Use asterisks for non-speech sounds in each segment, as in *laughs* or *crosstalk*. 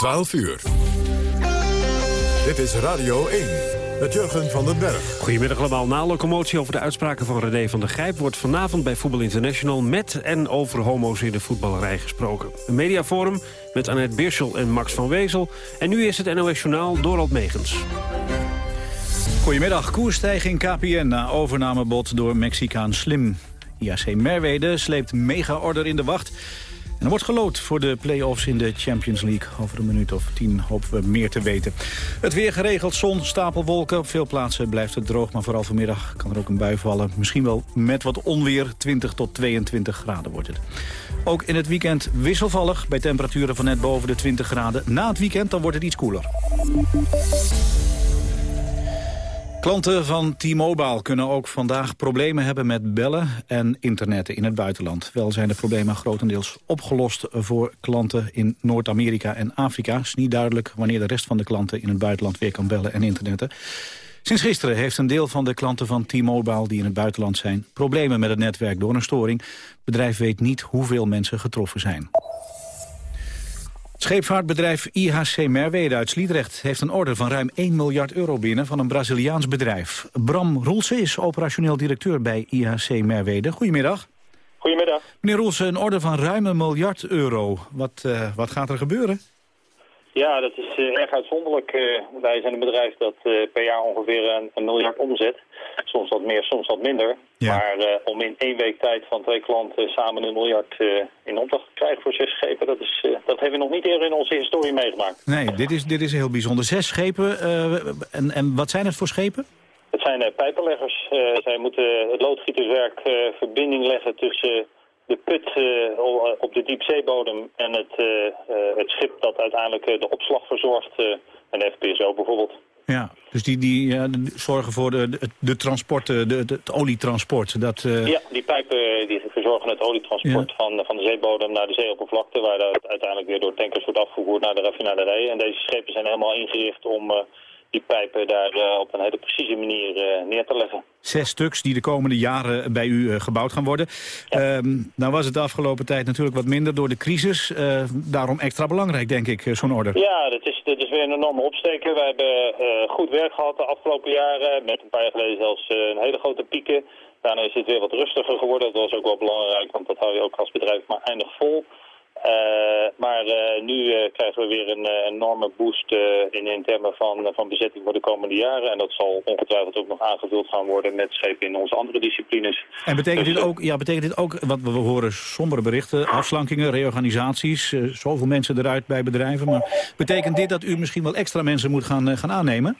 12 uur. Dit is Radio 1 met Jurgen van den Berg. Goedemiddag allemaal. Na locomotie over de uitspraken van René van der Grijp... wordt vanavond bij Voetbal International met en over homo's in de voetballerij gesproken. Een mediaforum met Annette Birschel en Max van Wezel. En nu is het NOS Journaal Dorald Megens. Goedemiddag. Koersstijging KPN na overnamebod door Mexicaan Slim. IAC Merwede sleept mega-order in de wacht... En er wordt gelood voor de play-offs in de Champions League. Over een minuut of tien hopen we meer te weten. Het weer geregeld, zon, stapelwolken. Op veel plaatsen blijft het droog, maar vooral vanmiddag kan er ook een bui vallen. Misschien wel met wat onweer, 20 tot 22 graden wordt het. Ook in het weekend wisselvallig, bij temperaturen van net boven de 20 graden. Na het weekend dan wordt het iets koeler. Klanten van T-Mobile kunnen ook vandaag problemen hebben met bellen en internetten in het buitenland. Wel zijn de problemen grotendeels opgelost voor klanten in Noord-Amerika en Afrika. Het is niet duidelijk wanneer de rest van de klanten in het buitenland weer kan bellen en internetten. Sinds gisteren heeft een deel van de klanten van T-Mobile die in het buitenland zijn... problemen met het netwerk door een storing. Het bedrijf weet niet hoeveel mensen getroffen zijn. Scheepvaartbedrijf IHC Merwede uit Sliedrecht heeft een order van ruim 1 miljard euro binnen van een Braziliaans bedrijf. Bram Roelse is operationeel directeur bij IHC Merwede. Goedemiddag. Goedemiddag. Meneer Roelse, een order van ruim een miljard euro. Wat, uh, wat gaat er gebeuren? Ja, dat is uh, erg uitzonderlijk. Uh, wij zijn een bedrijf dat per jaar ongeveer een, een, miljard omzet. Soms wat meer, soms wat minder. Maar om in één week tijd van twee klanten samen een miljard in opdracht te krijgen voor zes schepen... Dat, is, dat hebben we nog niet eerder in onze historie meegemaakt. Nee, dit is, dit is heel bijzonder. Zes schepen. en, en wat zijn het voor schepen? Het zijn pijpenleggers. zij moeten het loodgieterswerk verbinding leggen tussen de put op de diepzeebodem en het, het schip dat uiteindelijk de opslag verzorgt, een FPSO bijvoorbeeld. Ja, dus die, die zorgen voor de, de, de transporten, de, de, het olietransport. Dat, Ja, die pijpen die verzorgen het olietransport van, van de zeebodem naar de zeeoppervlakte... waar dat uiteindelijk weer door tankers wordt afgevoerd naar de raffinaderij. En deze schepen zijn helemaal ingericht om die pijpen daar uh, op een hele precieze manier uh, neer te leggen. Zes stuks die de komende jaren bij u gebouwd gaan worden. Ja. Um, nou was het de afgelopen tijd natuurlijk wat minder door de crisis. daarom extra belangrijk, denk ik, zo'n order. Ja, dat is, dat is weer een enorme opsteken. We hebben goed werk gehad de afgelopen jaren. Met een paar jaar geleden zelfs een hele grote pieken. Daarna is het weer wat rustiger geworden. Dat was ook wel belangrijk, want dat hou je ook als bedrijf maar eindig vol. Uh, maar uh, nu uh, krijgen we weer een enorme boost in, in termen van, van bezetting voor de komende jaren. En dat zal ongetwijfeld ook nog aangevuld gaan worden met schepen in onze andere disciplines. En betekent, dus, dit, ook, ja, betekent dit ook, wat we horen sombere berichten, afslankingen, reorganisaties, zoveel mensen eruit bij bedrijven. Maar betekent dit dat u misschien wel extra mensen moet gaan, gaan aannemen?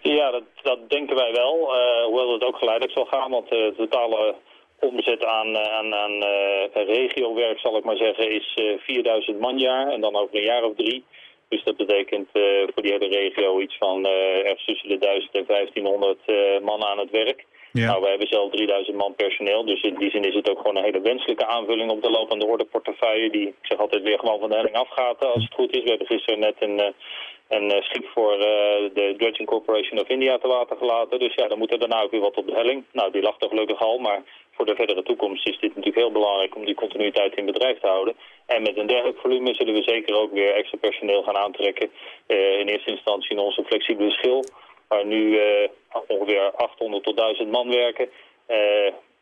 Ja, dat, dat denken wij wel. hoewel het ook geleidelijk zal gaan, want de totale omzet aan, aan, aan uh, regiowerk, zal ik maar zeggen, is uh, 4000 manjaar. En dan over een jaar of drie. Dus dat betekent voor die hele regio iets van ergens tussen de 1000 en 1500 man aan het werk. Ja. Nou, we hebben zelf 3000 man personeel. Dus in die zin is het ook gewoon een hele wenselijke aanvulling op de lopende ordeportefeuille. Die, ik zeg altijd, weer gewoon van de helling afgaat als het goed is. We hebben gisteren net een een schip voor uh, de Dredging Corporation of India te water gelaten. Dus ja, dan moet er daarna ook weer wat op de helling. Nou, die lag er gelukkig al, maar voor de verdere toekomst is dit natuurlijk heel belangrijk om die continuïteit in bedrijf te houden. En met een dergelijk volume zullen we zeker ook weer extra personeel gaan aantrekken. Uh, in eerste instantie in onze flexibele schil, waar nu ongeveer 800 tot 1000 man werken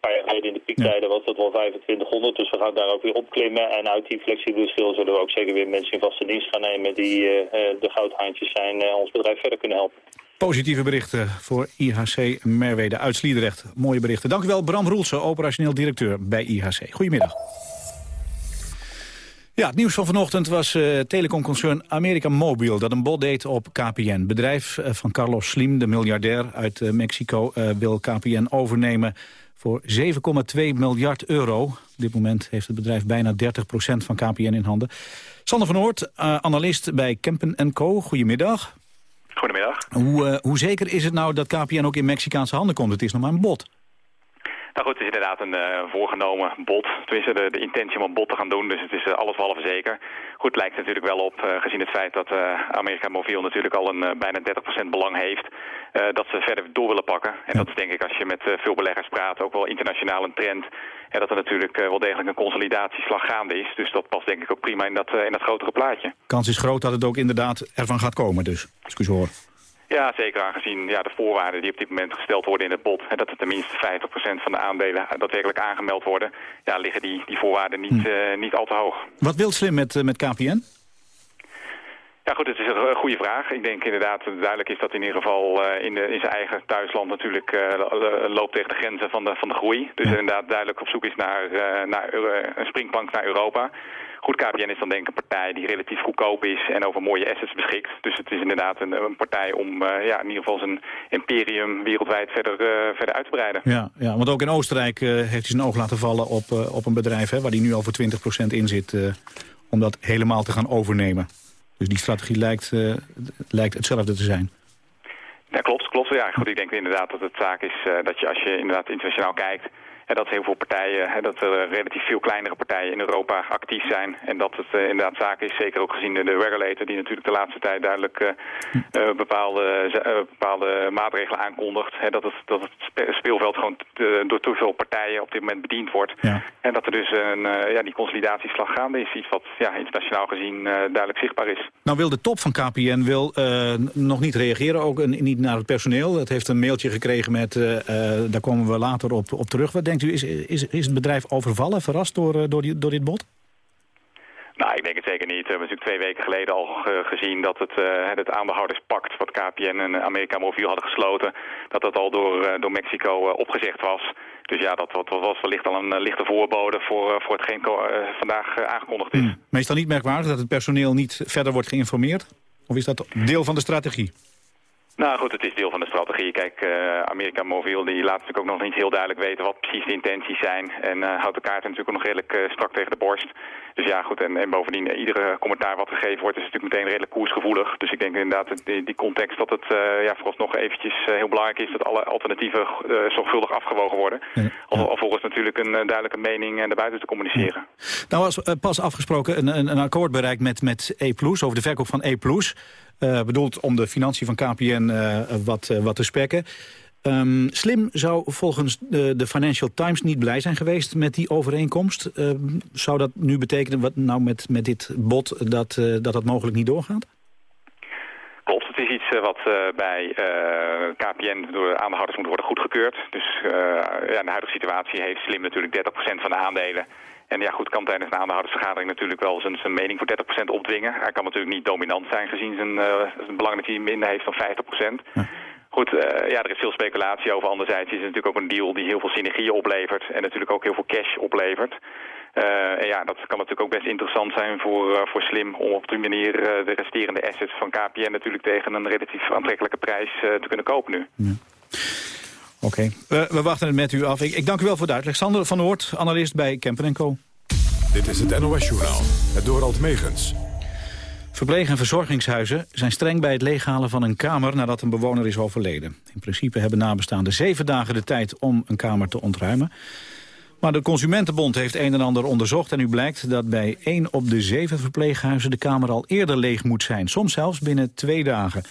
paar jaar geleden in de piektijden was dat wel 2500. Dus we gaan daar ook weer opklimmen. En uit die flexibele schil zullen we ook zeker weer mensen in vaste dienst gaan nemen... die uh, de goudhaantjes zijn uh, ons bedrijf verder kunnen helpen. Positieve berichten voor IHC Merwede uit Sliedrecht. Mooie berichten. Dank u wel, Bram Roelse, operationeel directeur bij IHC. Goedemiddag. Ja, het nieuws van vanochtend was uh, telecomconcern America Mobile... dat een bod deed op KPN. Bedrijf van Carlos Slim, de miljardair uit Mexico... wil KPN overnemen voor 7,2 miljard euro. Op dit moment heeft het bedrijf bijna 30% van KPN in handen. Sander van Oort, analist bij Kempen Co. Goedemiddag. Goedemiddag. Hoe, uh, hoe zeker is het nou dat KPN ook in Mexicaanse handen komt? Het is nog maar een bod. Nou goed, het is inderdaad een uh, voorgenomen bod. Tenminste, de, de intentie om een bod te gaan doen. Dus het is uh, alles behalve zeker. Goed, het lijkt natuurlijk wel op, uh, gezien het feit dat Amerika Mobiel natuurlijk al een bijna 30% belang heeft, dat ze verder door willen pakken. En dat is denk ik, als je met veel beleggers praat, ook wel internationaal een trend. En dat er natuurlijk wel degelijk een consolidatieslag gaande is. Dus dat past denk ik ook prima in dat, in dat grotere plaatje. Kans is groot dat het ook inderdaad ervan gaat komen dus, zo hoor. Ja, zeker aangezien ja, de voorwaarden die op dit moment gesteld worden in het bod... en dat er tenminste 50% van de aandelen daadwerkelijk aangemeld worden... Ja, liggen die, die voorwaarden niet, hm. uh, niet al te hoog. Wat wil Slim met, uh, met KPN? Ja goed, het is een goede vraag. Ik denk inderdaad duidelijk is dat in ieder geval uh, in, de, in zijn eigen thuisland natuurlijk uh, loopt tegen de grenzen van de, van de groei. Dus ja. inderdaad duidelijk op zoek is naar, uh, naar een springplank naar Europa. Goed, KPN is dan denk ik een partij die relatief goedkoop is en over mooie assets beschikt. Dus het is inderdaad een, een partij om uh, ja, in ieder geval zijn imperium wereldwijd verder, uh, verder uit te breiden. Ja, ja, want ook in Oostenrijk uh, heeft hij zijn oog laten vallen op, op een bedrijf hè, waar hij nu al voor 20% in zit. om dat helemaal te gaan overnemen. Dus die strategie lijkt, lijkt hetzelfde te zijn. Ja, klopt, klopt. Ja, goed, ik denk inderdaad dat het zaak is dat je als je inderdaad internationaal kijkt dat heel veel partijen, dat er relatief veel kleinere partijen in Europa actief zijn. En dat het uh, inderdaad zaak is, zeker ook gezien de, regulator die natuurlijk de laatste tijd duidelijk uh, bepaalde, bepaalde maatregelen aankondigt. Dat, het, dat het speelveld gewoon door te veel partijen op dit moment bediend wordt. Ja. En dat er dus een, ja, die consolidatieslag gaande is. Iets wat ja, internationaal gezien duidelijk zichtbaar is. Nou wil de top van KPN wil, nog niet reageren, ook niet naar het personeel. Het heeft een mailtje gekregen met, daar komen we later op, op terug. Wat denkt is, is, is het bedrijf overvallen, verrast door, eh, door, die, door dit bod? Nou, ik denk het zeker niet. We hebben natuurlijk twee weken geleden al gezien dat het, uh, het aandeelhouderspact wat KPN en Amerika Mobiel hadden gesloten, dat dat al door, uh, door Mexico uh, opgezegd was. Dus ja, dat, dat, was wellicht al een lichte voorbode voor, voor hetgeen vandaag aangekondigd is. Hmm. Meestal niet merkwaardig dat het personeel niet verder wordt geïnformeerd? Of is dat deel van de strategie? Nou goed, het is deel van de strategie. Kijk, uh, Amerika Mobiel die laat natuurlijk ook nog niet heel duidelijk weten wat precies de intenties zijn. En uh, houdt de kaart natuurlijk ook nog redelijk uh, strak tegen de borst. Dus ja goed, en, en bovendien, iedere commentaar wat gegeven wordt is natuurlijk meteen redelijk koersgevoelig. Dus ik denk inderdaad die, die context dat het ja, vooralsnog eventjes heel belangrijk is dat alle alternatieven zorgvuldig afgewogen worden. Ja. Al, alvorens natuurlijk een duidelijke mening naar buiten te communiceren. Ja. Nou was pas afgesproken een, een, een akkoord bereikt met, met E+, over de verkoop van E+. Uh, bedoeld om de financiën van KPN eh, wat, uh, wat te spekken. Um, Slim zou volgens de, de, Financial Times niet blij zijn geweest met die overeenkomst. Uh, zou dat nu betekenen, wat nou met, met dit bod, dat, dat dat mogelijk niet doorgaat? Klopt, het is iets wat bij KPN door de aandeelhouders moet worden goedgekeurd. Dus ja, in de huidige situatie heeft Slim natuurlijk 30% van de aandelen. En ja, goed, kan tijdens een aandeelhoudersvergadering natuurlijk wel zijn, zijn mening voor 30% opdwingen. Hij kan natuurlijk niet dominant zijn gezien zijn, uh, zijn belang dat hij minder heeft dan 50%. Ja. Goed, uh, ja, er is veel speculatie over. Anderzijds is het natuurlijk ook een deal die heel veel synergieën oplevert. En natuurlijk ook heel veel cash oplevert. Uh, en ja, dat kan natuurlijk ook best interessant zijn voor, uh, voor Slim... om op die manier de resterende assets van KPN natuurlijk tegen een relatief aantrekkelijke prijs te kunnen kopen nu. Ja. Oké, okay. we wachten het met u af. Ik, ik dank u wel voor de uitleg. Sander van Oort, analist bij Kempen Co. Dit is het NOS-journaal, het Dorald Megens. Verpleeg- en verzorgingshuizen zijn streng bij het leeghalen van een kamer nadat een bewoner is overleden. In principe hebben nabestaanden zeven dagen de tijd om een kamer te ontruimen. Maar de Consumentenbond heeft een en ander onderzocht... en nu blijkt dat bij één op de zeven verpleeghuizen de kamer al eerder leeg moet zijn. Soms zelfs binnen twee dagen.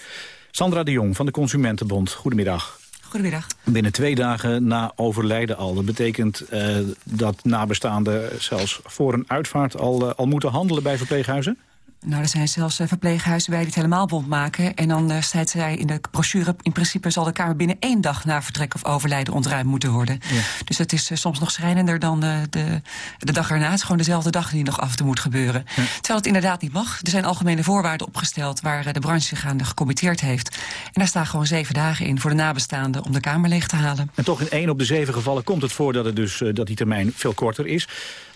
Sandra de Jong van de Consumentenbond, goedemiddag. Goedemiddag. Binnen twee dagen na overlijden al. Dat betekent uh, dat nabestaanden zelfs voor een uitvaart al, uh, al moeten handelen bij verpleeghuizen? Nou, er zijn zelfs uh, verpleeghuizen bij die het helemaal bond maken. En dan uh, staat zij in de brochure... in principe zal de Kamer binnen één dag na vertrek of overlijden ontruimd moeten worden. Ja. Dus het is uh, soms nog schrijnender dan de, de, de, dag erna. Het is gewoon dezelfde dag die nog af en toe moet gebeuren. Ja. Terwijl het inderdaad niet mag. Er zijn algemene voorwaarden opgesteld... waar de branche zich aan gecommitteerd heeft. En daar staan gewoon zeven dagen in voor de nabestaanden... om de Kamer leeg te halen. En toch in één op de zeven gevallen komt het voor... dat, het dus, dat die termijn veel korter is.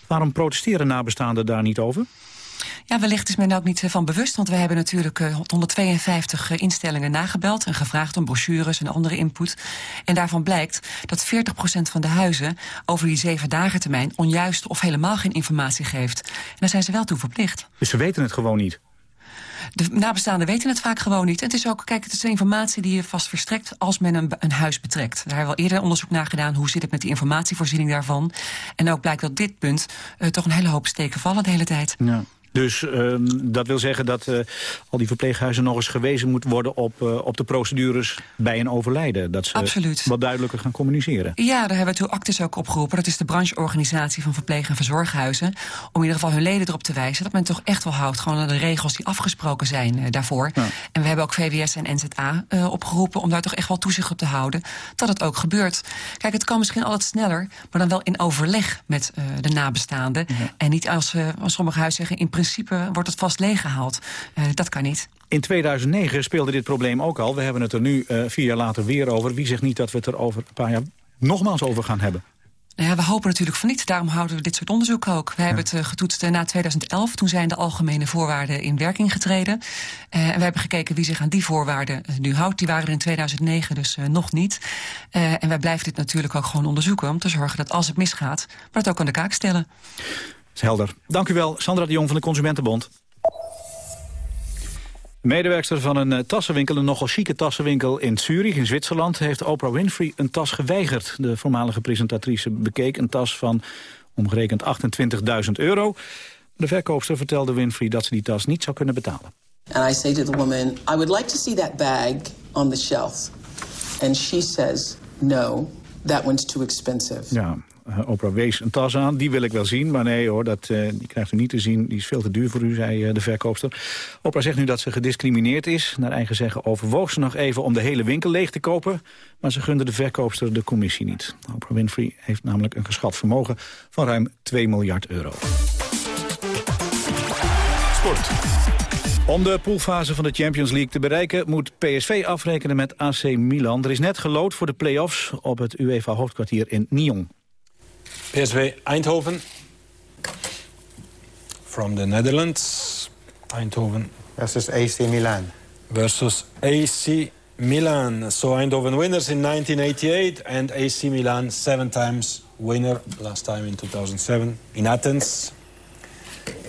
Waarom protesteren nabestaanden daar niet over? Ja, wellicht is men daar ook niet eh, van bewust. Want we hebben natuurlijk 152 eh, instellingen nagebeld... en gevraagd om brochures en andere input. En daarvan blijkt dat 40% van de huizen... over die zeven dagen termijn onjuist of helemaal geen informatie geeft. En daar zijn ze wel toe verplicht. Dus ze weten het gewoon niet? de nabestaanden weten het vaak gewoon niet. Het is ook, kijk, het is informatie die je vast verstrekt als men een, een huis betrekt. Daar hebben we al eerder onderzoek naar gedaan. Hoe zit het met die informatievoorziening daarvan? En ook blijkt dat dit punt uh, toch een hele hoop steken vallen de hele tijd. Ja. Dus uh, dat wil zeggen dat uh, al die verpleeghuizen nog eens gewezen moet worden op, uh, op de procedures bij een overlijden. Dat ze Absoluut. wat duidelijker gaan communiceren. Ja, daar hebben we toen Actis ook opgeroepen. Dat is de brancheorganisatie van verpleeg- en verzorghuizen. Om in ieder geval hun leden erop te wijzen dat men toch echt wel houdt. Gewoon aan de regels die afgesproken zijn daarvoor. Ja. En we hebben ook VWS en NZA opgeroepen om daar toch echt wel toezicht op te houden. Dat het ook gebeurt. Kijk, het kan misschien altijd sneller, maar dan wel in overleg met de nabestaanden. Ja. En niet als, als sommige huizen zeggen in principe principe wordt het vast leeggehaald. Uh, dat kan niet. In 2009 speelde dit probleem ook al. We hebben het er nu uh, vier jaar later weer over. Wie zegt niet dat we het er over een paar jaar nogmaals over gaan hebben? Nou ja, we hopen natuurlijk van niet. Daarom houden we dit soort onderzoek ook. We ja. hebben het uh, getoetst na 2011. Toen zijn de algemene voorwaarden in werking getreden. Uh, en we hebben gekeken wie zich aan die voorwaarden nu houdt. Die waren er in 2009 dus nog niet. en wij blijven dit natuurlijk ook gewoon onderzoeken... om te zorgen dat als het misgaat, we het ook aan de kaak stellen is helder. Dank u wel, Sandra de Jong van de Consumentenbond. Medewerkster van een uh, tassenwinkel, een nogal chique tassenwinkel in Zurich in Zwitserland, heeft Oprah Winfrey een tas geweigerd. De voormalige presentatrice bekeek een tas van omgerekend 28.000 euro. De verkoopster vertelde Winfrey dat ze die tas niet zou kunnen betalen. And I say to the woman, I would like to see that bag on the shelf. And she says, no, that one's too expensive. Ja, Oprah wees een tas aan. Die wil ik wel zien, maar nee hoor, dat, uh, die krijgt u niet te zien. Die is veel te duur voor u, zei uh, de verkoopster. Oprah zegt nu dat ze gediscrimineerd is. Naar eigen zeggen overwoog ze nog even om de hele winkel leeg te kopen. Maar ze gunde de verkoopster de commissie niet. Oprah Winfrey heeft namelijk een geschat vermogen van ruim 2 miljard euro. Sport. Om de poolfase van de Champions League te bereiken... moet PSV afrekenen met AC Milan. Er is net gelood voor de play-offs op het UEFA-hoofdkwartier in Nyon. PSV Eindhoven. From the Netherlands. Eindhoven. Versus AC Milan. Versus AC Milan. So Eindhoven winners in 1988 and AC Milan seven times winner. Last time in 2007 in Athens.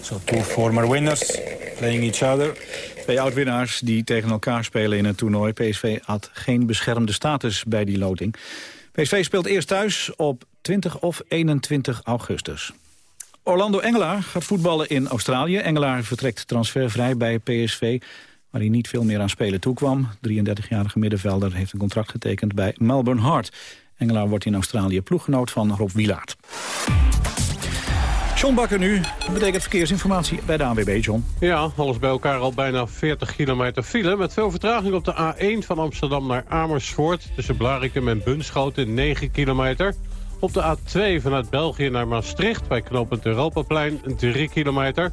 So two former winners playing each other. Twee oud-winnaars die tegen elkaar spelen in het toernooi. PSV had geen beschermde status bij die loting. PSV speelt eerst thuis op 20 of 21 augustus. Orlando Engelaar gaat voetballen in Australië. Engelaar vertrekt transfervrij bij PSV, waar hij niet veel meer aan spelen toekwam. 33-jarige middenvelder heeft een contract getekend bij Melbourne Heart. Engelaar wordt in Australië ploeggenoot van Rob Wielaert. John Bakker nu. Betekent verkeersinformatie bij de ANWB, John. Ja, alles bij elkaar al bijna 40 kilometer file... met veel vertraging op de A1 van Amsterdam naar Amersfoort... tussen Blarikum en Bunschoten, 9 kilometer... Op de A2 vanuit België naar Maastricht bij knooppunt Europaplein 3 kilometer.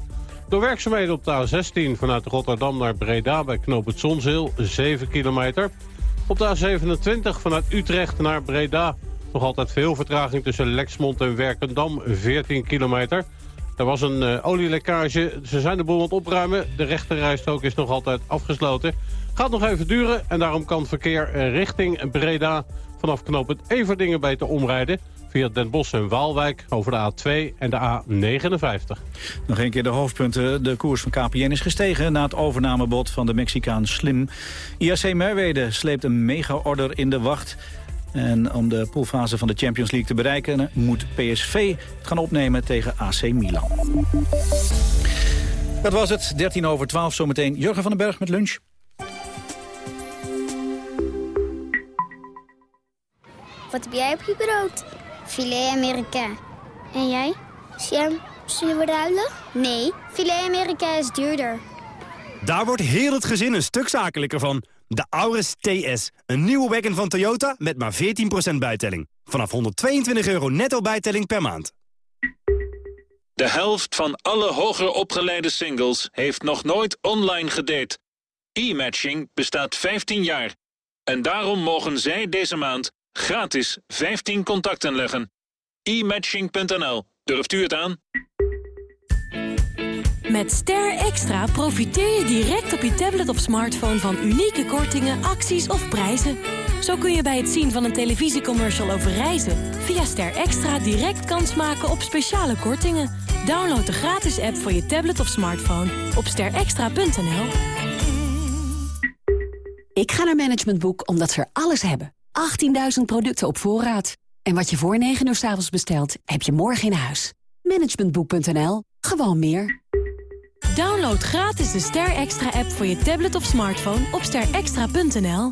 Door werkzaamheden op de A16 vanuit Rotterdam naar Breda bij knooppunt Zonzeel 7 kilometer. Op de A27 vanuit Utrecht naar Breda nog altijd veel vertraging tussen Lexmond en Werkendam 14 kilometer. Er was een uh, olielekkage. Ze zijn de boel aan het opruimen. De rechterrijstrook is nog altijd afgesloten. Gaat nog even duren en daarom kan verkeer richting Breda vanaf knooppunt Everdingen beter omrijden via Den Bosch en Waalwijk over de A2 en de A59. Nog een keer de hoofdpunten. De koers van KPN is gestegen na het overnamebod van de Mexicaan Slim. IAC Merwede sleept een mega-order in de wacht. En om de poolfase van de Champions League te bereiken... moet PSV het gaan opnemen tegen AC Milan. Dat was het, 13 over 12 zometeen. Jurgen van den Berg met lunch. Wat heb jij op je brood? Filet Amerika. En jij? Sam, zullen we ruilen? Nee, filet Amerika is duurder. Daar wordt heel het gezin een stuk zakelijker van. De Auris TS, een nieuwe wagon van Toyota met maar 14% bijtelling. Vanaf 122 euro netto bijtelling per maand. De helft van alle hoger opgeleide singles heeft nog nooit online gedate. E-matching bestaat 15 jaar. En daarom mogen zij deze maand gratis 15 contacten leggen. e-matching.nl. Durft u het aan? Met Ster Extra profiteer je direct op je tablet of smartphone van unieke kortingen, acties of prijzen. Zo kun je bij het zien van een televisiecommercial over reizen via Ster Extra direct kans maken op speciale kortingen. Download de gratis app voor je tablet of smartphone op sterextra.nl. Ik ga naar Management Boek omdat ze er alles hebben. 18.000 producten op voorraad. En wat je voor 9 uur s avonds bestelt, heb je morgen in huis. Managementboek.nl. Gewoon meer. Download gratis de Ster Extra app voor je tablet of smartphone op sterextra.nl.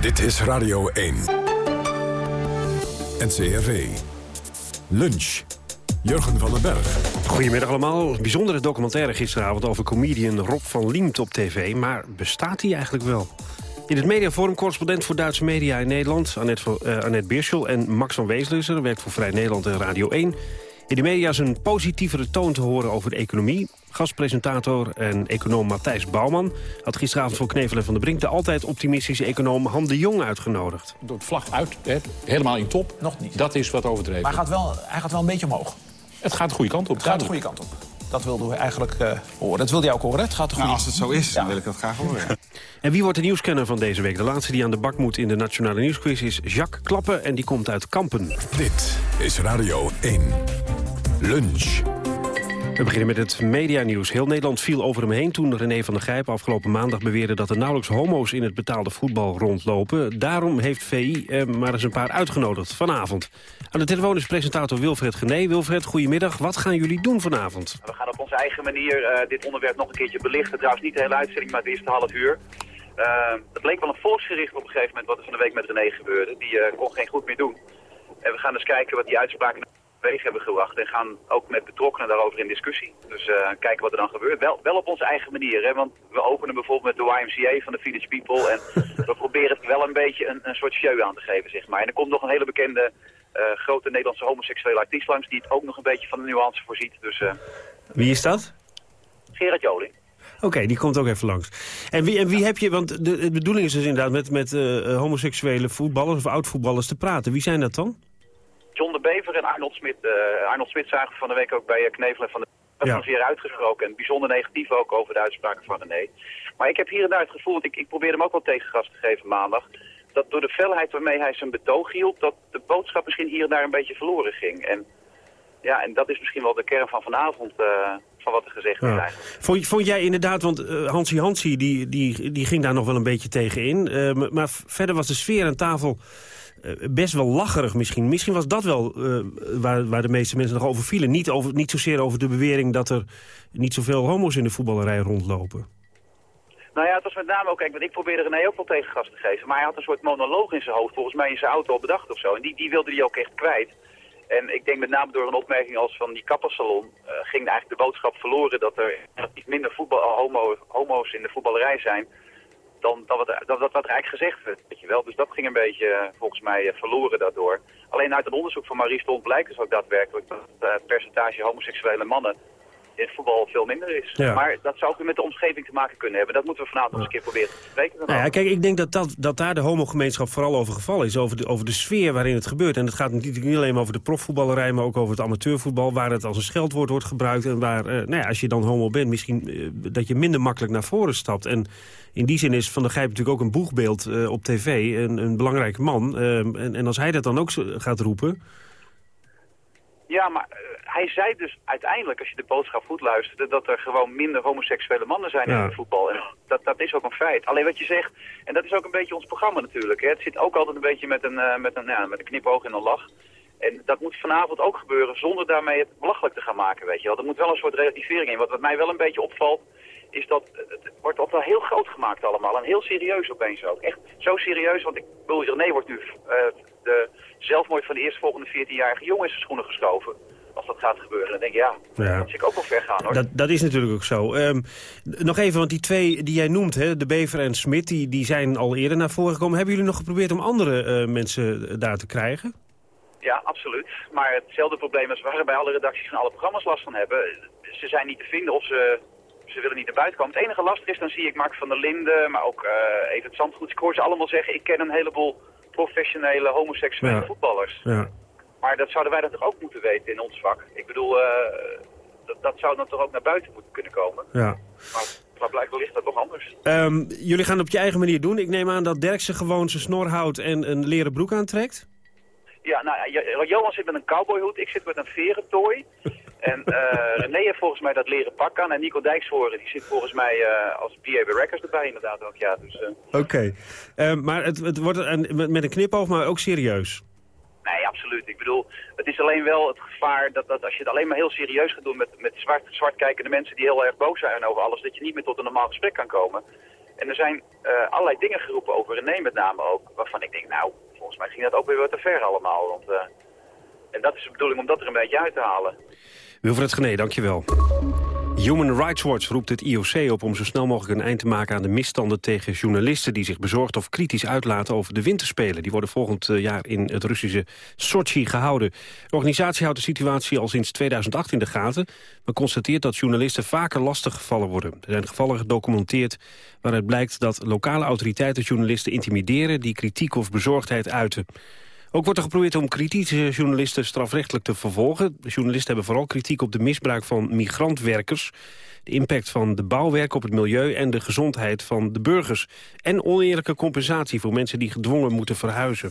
Dit is Radio 1. NCRV. Lunch. Jurgen van den Berg. Goedemiddag allemaal. Bijzondere documentaire gisteravond over comedian Rob van Liemt op tv. Maar bestaat hij eigenlijk wel? In het mediaforum correspondent voor Duitse media in Nederland... Annette, Beerschel en Max van Weesler is er, werkt voor Vrij Nederland en Radio 1. In de media is een positievere toon te horen over de economie. Gastpresentator en econoom Matthijs Bouwman... had gisteravond voor Knevel en Van der Brink... de altijd optimistische econoom Han de Jong uitgenodigd. Door het vlag uit, hè, helemaal in top. Nog niet. Dat is wat overdreven. Maar hij gaat, wel, hij gaat wel een beetje omhoog. Het gaat de goede kant op. Het gaat de goede kant op. Dat wilden we eigenlijk eh, horen. Dat wilde jij ook horen. Het gaat de goede Nou, als het zo is, dan wil ik dat graag horen. *laughs* En wie wordt de nieuwskenner van deze week? De laatste die aan de bak moet in de Nationale Nieuwsquiz is Jacques Klappen... en die komt uit Kampen. Dit is Radio 1. Lunch. We beginnen met het medianieuws. Heel Nederland viel over hem heen toen René van der Grijp afgelopen maandag beweerde dat er nauwelijks homo's in het betaalde voetbal rondlopen. Daarom heeft VI er maar eens een paar uitgenodigd vanavond. Aan de telefoon is presentator Wilfred Gené. Wilfred, goedemiddag. Wat gaan jullie doen vanavond? We gaan op onze eigen manier eh, dit onderwerp nog een keertje belichten. Trouwens niet de hele uitzending, maar het eerste half uur. Eh, het bleek wel een volksgericht op een gegeven moment wat er van de week met René gebeurde. Die eh, kon geen goed meer doen. En we gaan eens kijken wat die uitspraken teweeg hebben gebracht. En gaan ook met betrokkenen daarover in discussie. Dus eh, kijken wat er dan gebeurt. Wel, wel op onze eigen manier. Hè? Want we openen bijvoorbeeld met de YMCA van de Village People. En *laughs* we proberen het wel een beetje een, een soort show aan te geven, zeg maar. En er komt nog een hele bekende eh, grote Nederlandse homoseksuele artiest langs... die het ook nog een beetje van de nuance voorziet. Dus eh, Wie is dat? Gerard Joling. Oké, die komt ook even langs. En wie, en wie heb je, want de, de bedoeling is dus inderdaad met, met homoseksuele voetballers of oud-voetballers te praten. Wie zijn dat dan? John de Bever en Arnold Smit. eh, Arnold Smit zagen we van de week ook bij eh, Knevel en van de... Dat Ja. zeer uitgesproken en bijzonder negatief ook over de uitspraken van René. Maar ik heb hier en daar het gevoel, want ik, ik probeerde hem ook wel tegengas te geven maandag... dat door de felheid waarmee hij zijn betoog hield... dat de boodschap misschien hier en daar een beetje verloren ging. En, ja, en dat is misschien wel de kern van vanavond, eh, van wat er gezegd is Ja. eigenlijk. Vond, vond jij inderdaad, want Hansie Hansie die, die, die ging daar nog wel een beetje tegen in. Maar- verder was de sfeer aan tafel best wel lacherig misschien. Misschien was dat wel eh, waar, waar de meeste mensen nog over vielen. Niet, over, niet zozeer over de bewering dat er niet zoveel homo's in de voetballerij rondlopen. Nou ja, het was met name ook, kijk, want ik probeerde René ook wel tegengas te geven. Maar hij had een soort monoloog in zijn hoofd, volgens mij in zijn auto al bedacht of zo. En die, die wilde hij ook echt kwijt. En ik denk met name door een opmerking als van die kappersalon eh, ging eigenlijk de boodschap verloren dat er relatief minder voetbal, homo, homo's in de voetballerij zijn dan, dan, wat, dan, dat wat er eigenlijk gezegd werd. Weet je wel. Dus dat ging een beetje eh, volgens mij eh, verloren daardoor. Alleen uit een onderzoek van Marie Stolp blijkt dus ook daadwerkelijk dat eh, het percentage homoseksuele mannen het voetbal veel minder is. Ja. Maar dat zou ook weer met de omgeving te maken kunnen hebben. Dat moeten we vanavond nog eens een keer proberen te bespreken. Nou ja, kijk, ik denk dat, dat, dat daar de homogemeenschap vooral over gevallen is. Over de, over de sfeer waarin het gebeurt. En het gaat natuurlijk niet alleen over de profvoetballerij... maar ook over het amateurvoetbal, waar het als een scheldwoord wordt gebruikt. En waar, eh, nou ja, als je dan homo bent, misschien eh, dat je minder makkelijk naar voren stapt. En in die zin is Van der Gijp natuurlijk ook een boegbeeld eh, op tv. Een, een belangrijke man. Eh, en, en als hij dat dan ook gaat roepen... Ja, maar eh, hij zei dus uiteindelijk, als je de boodschap goed luisterde, dat er gewoon minder homoseksuele mannen zijn Ja. in het voetbal. En dat, dat is ook een feit. Alleen wat je zegt, en dat is ook een beetje ons programma natuurlijk. Hè. Het zit ook altijd een beetje met een, eh, met een, ja, met een knipoog en een lach. En dat moet vanavond ook gebeuren zonder daarmee het belachelijk te gaan maken, weet je wel. Er moet wel een soort relativering in. Wat, wat mij wel een beetje opvalt, is dat het wordt altijd wel heel groot gemaakt allemaal. En heel serieus opeens ook. Echt zo serieus, want ik bedoel, René wordt nu eh, de zelfmoord van de eerstvolgende 14-jarige jongen in zijn schoenen geschoven. Als dat gaat gebeuren. Dan denk ik, ja, Ja. dat zie ik ook wel ver gaan hoor. Dat, dat is natuurlijk ook zo. Ehm, nog even, want die twee die jij noemt, hè, de Bever en Smit... Die, die zijn al eerder naar voren gekomen. Hebben jullie nog geprobeerd om andere eh, mensen daar te krijgen? Ja, absoluut. Maar hetzelfde probleem als waar bij alle redacties van alle programma's last van hebben. Ze zijn niet te vinden of ze, ze willen niet naar buiten komen. Het enige lastig is, dan zie ik Mark van der Linden, maar ook uh, Evert Zandgoed. Ik hoor ze allemaal zeggen, ik ken een heleboel professionele homoseksuele Ja. voetballers. Ja. Maar dat zouden wij dat toch ook moeten weten in ons vak? Ik bedoel, eh, dat, dat zou dan toch ook naar buiten moeten kunnen komen? Ja. Maar, maar blijkbaar ligt dat toch anders. Ehm, jullie gaan het op je eigen manier doen. Ik neem aan dat Derksen gewoon zijn snor houdt en een leren broek aantrekt. Ja, nou, Johan zit met een cowboyhoed, ik zit met een verentooi. *laughs* En eh, René heeft volgens mij dat leren pak aan. En Nico Dijkshoorn, die zit volgens mij eh, als PA Records erbij inderdaad ook. Ja, dus, eh, Oké. Maar het, het wordt een, met, een knipoog, maar ook serieus. nee, absoluut. Ik bedoel, het is alleen wel het gevaar dat, dat als je het alleen maar heel serieus gaat doen met, met zwart, zwart kijkende mensen die heel erg boos zijn over alles, dat je niet meer tot een normaal gesprek kan komen. En er zijn allerlei dingen geroepen over René met name ook, waarvan ik denk, nou, volgens mij ging dat ook weer wat te ver allemaal. Want, en dat is de bedoeling om dat er een beetje uit te halen. Wilfred Gené, dankjewel. Human Rights Watch roept het IOC op om zo snel mogelijk een eind te maken aan de misstanden tegen journalisten die zich bezorgd of kritisch uitlaten over de winterspelen. Die worden volgend eh, jaar in het Russische Sochi gehouden. De organisatie houdt de situatie al sinds 2008 in de gaten, maar constateert dat journalisten vaker lastiggevallen worden. Er zijn gevallen gedocumenteerd waaruit blijkt dat lokale autoriteiten journalisten intimideren die kritiek of bezorgdheid uiten. Ook wordt er geprobeerd om kritische journalisten strafrechtelijk te vervolgen. Journalisten hebben vooral kritiek op de misbruik van migrantwerkers... de impact van de bouwwerk op het milieu en de gezondheid van de burgers... en oneerlijke compensatie voor mensen die gedwongen moeten verhuizen.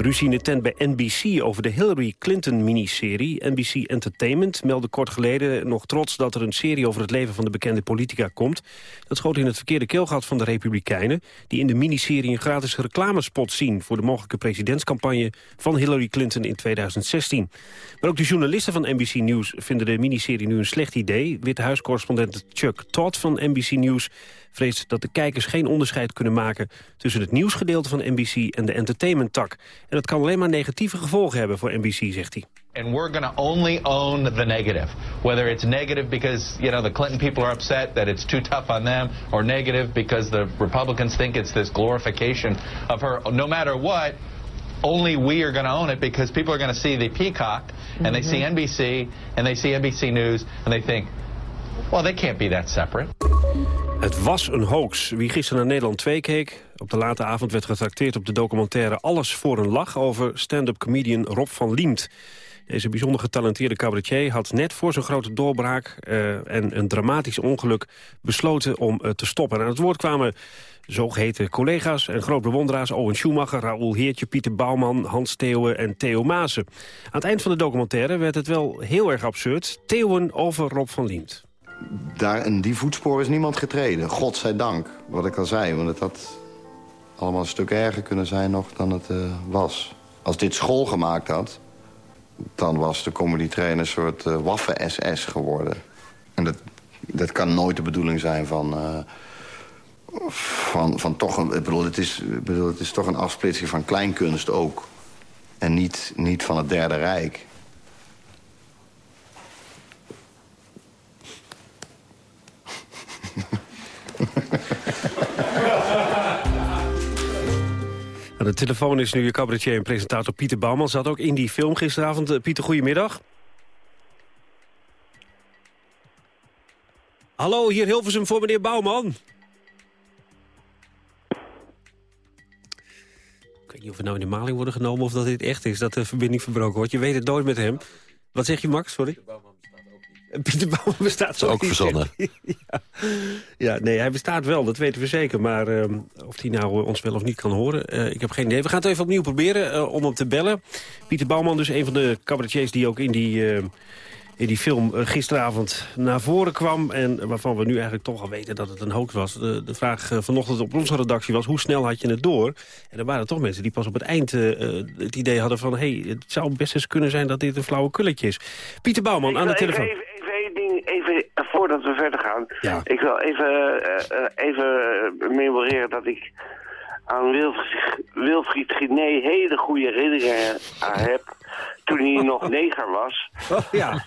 Ruzie in de tent bij NBC over de Hillary Clinton-miniserie. NBC Entertainment meldde kort geleden nog trots dat er een serie over het leven van de bekende politica komt. Dat schoot in het verkeerde keelgat van de Republikeinen... die in de miniserie een gratis reclamespot zien... voor de mogelijke presidentscampagne van Hillary Clinton in 2016. Maar ook de journalisten van NBC News vinden de miniserie nu een slecht idee. Witte Huiscorrespondent Chuck Todd van NBC News vreest dat de kijkers geen onderscheid kunnen maken... tussen het nieuwsgedeelte van NBC en de entertainment-tak. En dat kan alleen maar negatieve gevolgen hebben voor NBC, zegt hij. And we're going to only own the negative. Whether it's negative because, you know, the Clinton people are upset that it's too tough on them, or negative because the Republicans think it's this glorification of her. No matter what, only we are going to own it because people are going to see the peacock and they see NBC and they see NBC News and they think, well, they can't be that separate. Het was een hoax. Wie gisteren naar Nederland 2 keek... op de late avond werd getrakteerd op de documentaire Alles voor een lach... over stand-up comedian Rob van Liemt. Deze bijzonder getalenteerde cabaretier had net voor zijn grote doorbraak... eh, en een dramatisch ongeluk besloten om eh, te stoppen. En aan het woord kwamen zogeheten collega's en groot bewonderaars... Owen Schumacher, Raoul Heertje, Pieter Bouwman, Hans Theeuwen en Theo Maassen. Aan het eind van de documentaire werd het wel heel erg absurd. Theeuwen over Rob van Liemt. Daar in die voetsporen is niemand getreden. Godzijdank, wat ik al zei. Want het had allemaal een stuk erger kunnen zijn nog dan het eh, was. Als dit school gemaakt had... dan was de comedy trainer een soort eh, waffen-SS geworden. En dat, dat kan nooit de bedoeling zijn van... eh, van, van toch een, ik bedoel, het is, bedoel, het is toch een afsplitsing van kleinkunst ook. En niet, niet van het Derde Rijk. *laughs* Aan de telefoon is nu je cabaretier en presentator Pieter Bouwman. Zat ook in die film gisteravond. Eh, Pieter, goedemiddag. Hallo, hier Hilversum voor meneer Bouwman. Ik weet niet of we nou in de maling worden genomen of dat dit echt is. Dat de verbinding verbroken wordt. Je weet het nooit met hem. Wat zeg je, Max? Sorry. Pieter Bouwman *laughs* bestaat zo ook verzonnen. *laughs* ja. ja, nee, hij bestaat wel, dat weten we zeker. Maar ehm, of hij nou eh, ons wel of niet kan horen, eh, ik heb geen idee. We gaan het even opnieuw proberen eh, om hem te bellen. Pieter Bouwman, dus een van de cabaretiers die ook in die, in die film gisteravond naar voren kwam. En waarvan we nu eigenlijk toch al weten dat het een hoax was. De, de vraag vanochtend op onze redactie was, hoe snel had je het door? En er waren toch mensen die pas op het eind het idee hadden van... hey, het zou best eens kunnen zijn dat dit een flauwe kulletje is. Pieter Bouwman aan de Even- telefoon. Even, eh, voordat we verder gaan. Ik wil even, eh, eh, even memoreren dat ik aan Wilfried, Wilfried Giné hele goede herinneringen aan heb. toen hij nog *laughs* neger was. Oh, ja.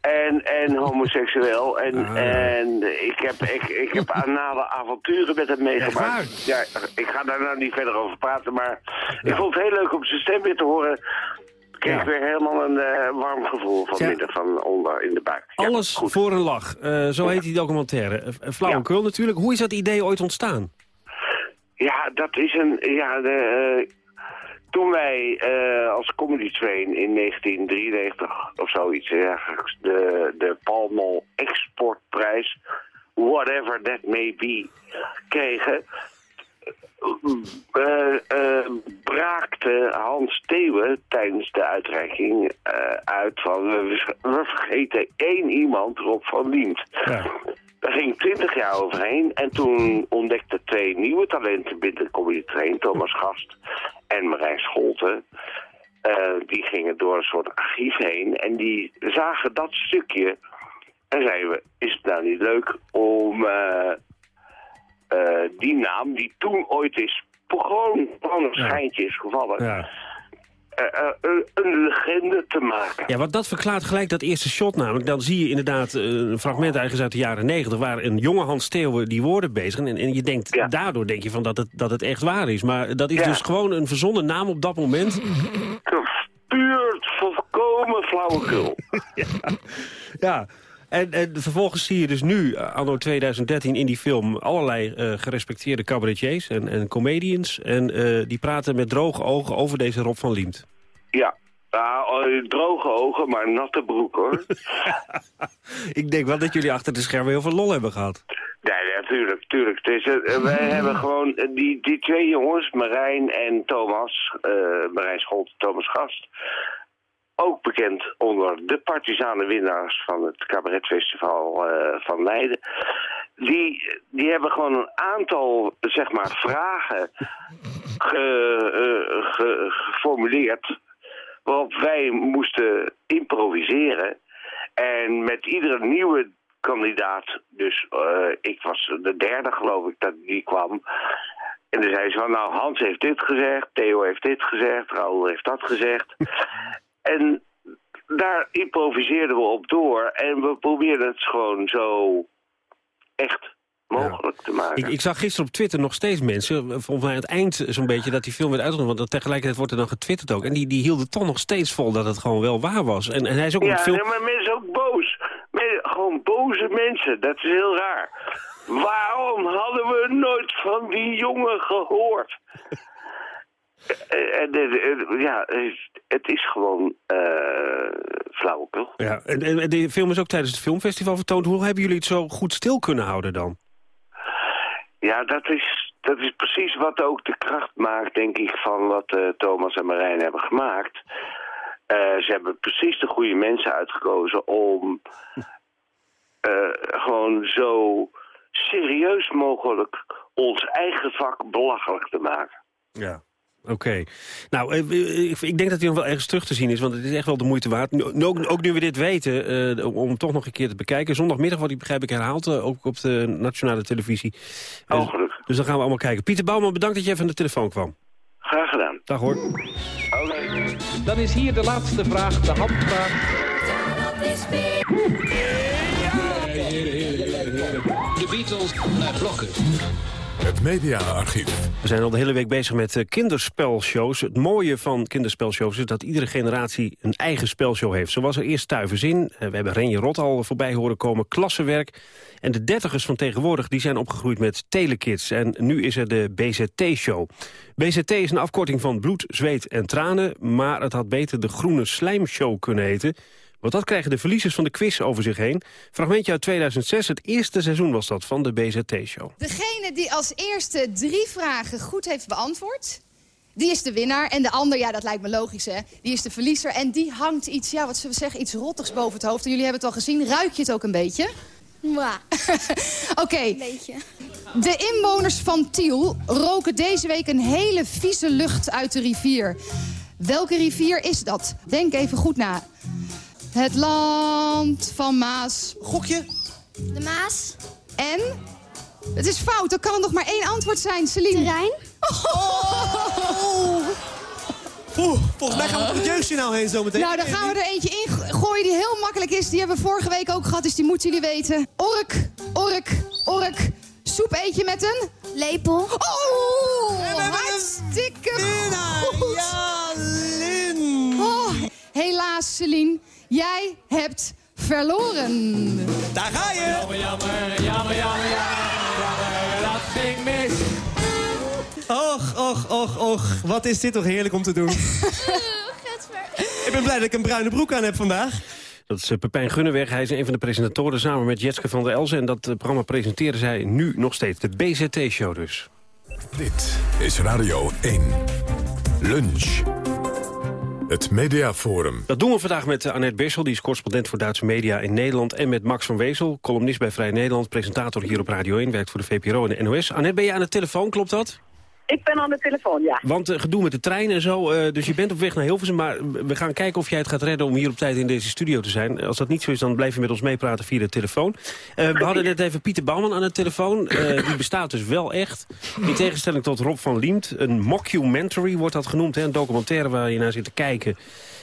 En, en homoseksueel. En, Ah. en ik, heb, ik, ik heb *laughs* anale avonturen met hem meegemaakt. Ja, ik ga daar nou niet verder over praten, maar ik vond het heel leuk om zijn stem weer te horen. Ik kreeg Ja. weer helemaal een eh, warm gevoel van Ja. midden van onder in de buik. Ja, Alles goed. voor een lach. Eh, zo heet die documentaire. Uh, Flauwekul natuurlijk. Hoe is dat idee ooit ontstaan? Ja, dat is een... Ja, de, eh, toen wij eh, als Comedy Train in 1993 of zoiets ergens de, de Palmol Exportprijs, whatever that may be, kregen, eh, eh, braakte Hans Theeuwen tijdens de uitreiking eh, uit van we, we vergeten één iemand, Rob van Liemt. Daar ging twintig jaar overheen en toen ontdekte twee nieuwe talenten binnen de Comedy Train, Thomas Gast en Marijn Scholten. Die gingen door een soort archief heen en die zagen dat stukje en zeiden we, is het nou niet leuk om eh, die naam, die toen ooit is, gewoon, gewoon een schijntje is gevallen, Ja. eh, eh, een- legende te maken. Ja, want dat verklaart gelijk dat eerste shot namelijk. Dan zie je inderdaad een fragment uit de jaren negentig... waar een jonge Hans Theeuwen die woorden bezig. En, en je denkt, daardoor denk je van dat het, dat het echt waar is. Maar dat is Ja. dus gewoon een verzonnen naam op dat moment. Puur volkomen flauwekul. *laughs* Ja. En, en vervolgens zie je dus nu, eh, anno 2013, in die film... allerlei eh, gerespecteerde cabaretiers en, en comedians. En eh, die praten met droge ogen over deze Rob van Liemt. Ja, nou, droge ogen, maar natte broek hoor. *laughs* Ik denk wel dat jullie achter de schermen heel veel lol hebben gehad. Nee, natuurlijk, tuurlijk. Het is, wij *laughs* hebben gewoon die, die twee jongens, Marijn en Thomas, eh, Marijn Scholt en Thomas Gast, ook bekend onder de partisane winnaars van het cabaretfestival eh, van Leiden. Die, die hebben gewoon een aantal, zeg maar, vragen *laughs* ge- eh, ge- geformuleerd waarop wij moesten improviseren. En met iedere nieuwe kandidaat, dus eh, ik was de derde geloof ik dat die kwam. En dan zei ze van, nou Hans heeft dit gezegd, Theo heeft dit gezegd, Raoul heeft dat gezegd. *laughs* en daar improviseerden we op door en we probeerden het gewoon zo echt mogelijk te maken. Ik, ik zag gisteren op Twitter nog steeds mensen, volgens mij aan het eind zo'n beetje... dat die film werd uitgezonden, want dat tegelijkertijd wordt er dan getwitterd ook. En die, die hielden toch nog steeds vol dat het gewoon wel waar was. En, en hij is ook ja, een film... nee, maar mensen ook boos. Men- gewoon boze mensen, dat is heel raar. Waarom hadden we nooit van die jongen gehoord? Eh, en, eh, eh, ja, het is gewoon eh flauwekul. Ja, en, die film is ook tijdens het filmfestival vertoond. Hoe hebben jullie het zo goed stil kunnen houden dan? Ja, dat is, dat is precies wat ook de kracht maakt, denk ik, van wat Thomas en Marijn hebben gemaakt. Ze hebben precies de goede mensen uitgekozen om *laughs* gewoon zo serieus mogelijk ons eigen vak belachelijk te maken. Ja. Oké. Nou, eh, ik, ik denk dat hij nog wel ergens terug te zien is, want het is echt wel de moeite waard. Ook, ook nu we dit weten, eh, om hem toch nog een keer te bekijken. Zondagmiddag wordt hij, begrijp ik, herhaald, eh, ook op de nationale televisie. Eh, Oh, gelukkig. Dus dan gaan we allemaal kijken. Pieter Bouwman, bedankt dat je even aan de telefoon kwam. Graag gedaan. Dag hoor. Dan is hier de laatste vraag, de handvraag. De Beatles naar blokken. Het mediaarchief. We zijn al de hele week bezig met eh, kinderspelshows. Het mooie van kinderspelshows is dat iedere generatie een eigen spelshow heeft. Zo was er eerst Stuiverzin, eh, we hebben Renje Rot al voorbij horen komen, klassenwerk. En de dertigers van tegenwoordig die zijn opgegroeid met Telekids. En nu is er de BZT-show. BZT is een afkorting van bloed, zweet en tranen... maar het had beter de Groene Slijmshow kunnen heten... Want dat krijgen de verliezers van de quiz over zich heen. Fragmentje uit 2006, het eerste seizoen was dat van de BZT-show. Degene die als eerste drie vragen goed heeft beantwoord... die is de winnaar. En de ander, ja, dat lijkt me logisch, hè. Die is de verliezer. En die hangt iets, ja, wat zullen we zeggen, iets rottigs boven het hoofd. En jullie hebben het al gezien. Ruik je het ook een beetje? Ja. *laughs* Oké. Beetje. De inwoners van Tiel roken deze week een hele vieze lucht uit de rivier. Welke rivier is dat? Denk even goed na. Het land van Maas. Gokje? De Maas. En? Het is fout, er kan nog maar één antwoord zijn, Celine. Terrein? Oh. Oeh, volgens mij gaan we op het jeugdjournaal heen zometeen. Nou, dan gaan we er eentje in gooien die heel makkelijk is. Die hebben we vorige week ook gehad, dus die moeten jullie weten. Ork, ork, ork. Soep eet je met een... Lepel. Oh, hartstikke goed. Ja, Lin. Oh, helaas, Celine. Jij hebt verloren. Daar ga je. Jammer, jammer, jammer, jammer, jammer, dat ging mis. Och, och, och, och. Wat is dit toch heerlijk om te doen. *laughs* ik ben blij dat ik een bruine broek aan heb vandaag. Dat is eh, Pepijn Gunneweg. Hij is een van de presentatoren samen met Jetske van der Elzen. En dat eh, programma presenteren zij nu nog steeds. De BZT-show dus. Dit is Radio 1. Lunch. Het Mediaforum. Dat doen we vandaag met eh, Annette Bessel. Die is correspondent voor Duitse media in Nederland. En met Max van Wezel, columnist bij Vrij Nederland. Presentator hier op Radio 1. Werkt voor de VPRO en de NOS. Annette, ben je aan de telefoon? Klopt dat? Ik ben aan de telefoon, ja. Want uh, gedoe met de trein en zo, uh, dus je bent op weg naar Hilversum... maar we gaan kijken of jij het gaat redden om hier op tijd in deze studio te zijn. Als dat niet zo is, dan blijf je met ons meepraten via de telefoon. Uh, we hadden net even Pieter Bouwman aan de telefoon. die bestaat dus wel echt. In tegenstelling tot Rob van Liemt. Een mockumentary wordt dat genoemd, hè? een documentaire waar je naar zit te kijken...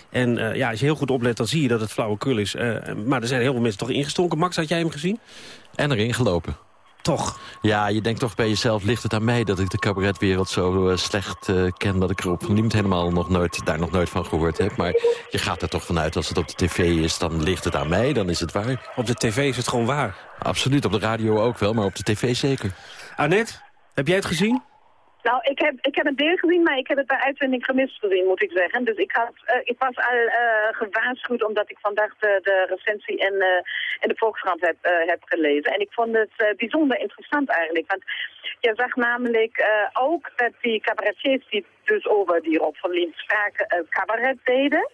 En uh, ja, als je heel goed oplet, dan zie je dat het flauwekul is. Uh, maar er zijn heel veel mensen toch ingestonken. Max, had jij hem gezien? En erin gelopen. Toch? Ja, je denkt toch bij jezelf, ligt het aan mij dat ik de cabaretwereld zo uh, slecht uh, ken... dat ik er op Liemt helemaal nog nooit, daar nog nooit van gehoord heb. Maar je gaat er toch vanuit, als het op de tv is, dan ligt het aan mij, dan is het waar. Op de tv is het gewoon waar? Absoluut, op de radio ook wel, maar op de tv zeker. Annette, heb jij het gezien? Nou, ik heb, ik heb een deel gezien, maar ik heb het bij uitzending gemist gezien, moet ik zeggen. Dus ik, had, uh, ik was al uh, gewaarschuwd omdat ik vandaag de, de recensie in, uh, in de Volkskrant heb, heb gelezen. En ik vond het bijzonder interessant eigenlijk. Want je zag namelijk ook dat die cabaretiers die dus over die Rob van Lien spraken, cabaret deden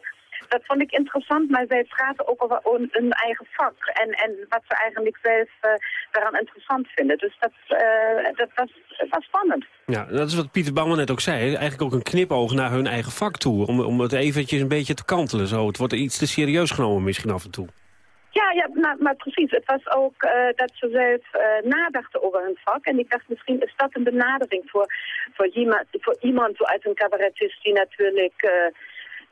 dat vond ik interessant, maar zij praten ook over hun eigen vak. En, en wat ze eigenlijk zelf uh, daaraan interessant vinden. Dus dat, uh, dat was, was spannend. Ja, dat is wat Pieter Bouwman net ook zei. Eigenlijk ook een knipoog naar hun eigen vak toe. Om, om het eventjes een beetje te kantelen. Zo. Het wordt iets te serieus genomen misschien af en toe. Ja, ja maar, maar precies. Het was ook uh, dat ze zelf uh, nadachten over hun vak. En ik dacht, misschien is dat een benadering voor, voor, iemand, voor iemand uit een cabaretist die natuurlijk... Uh,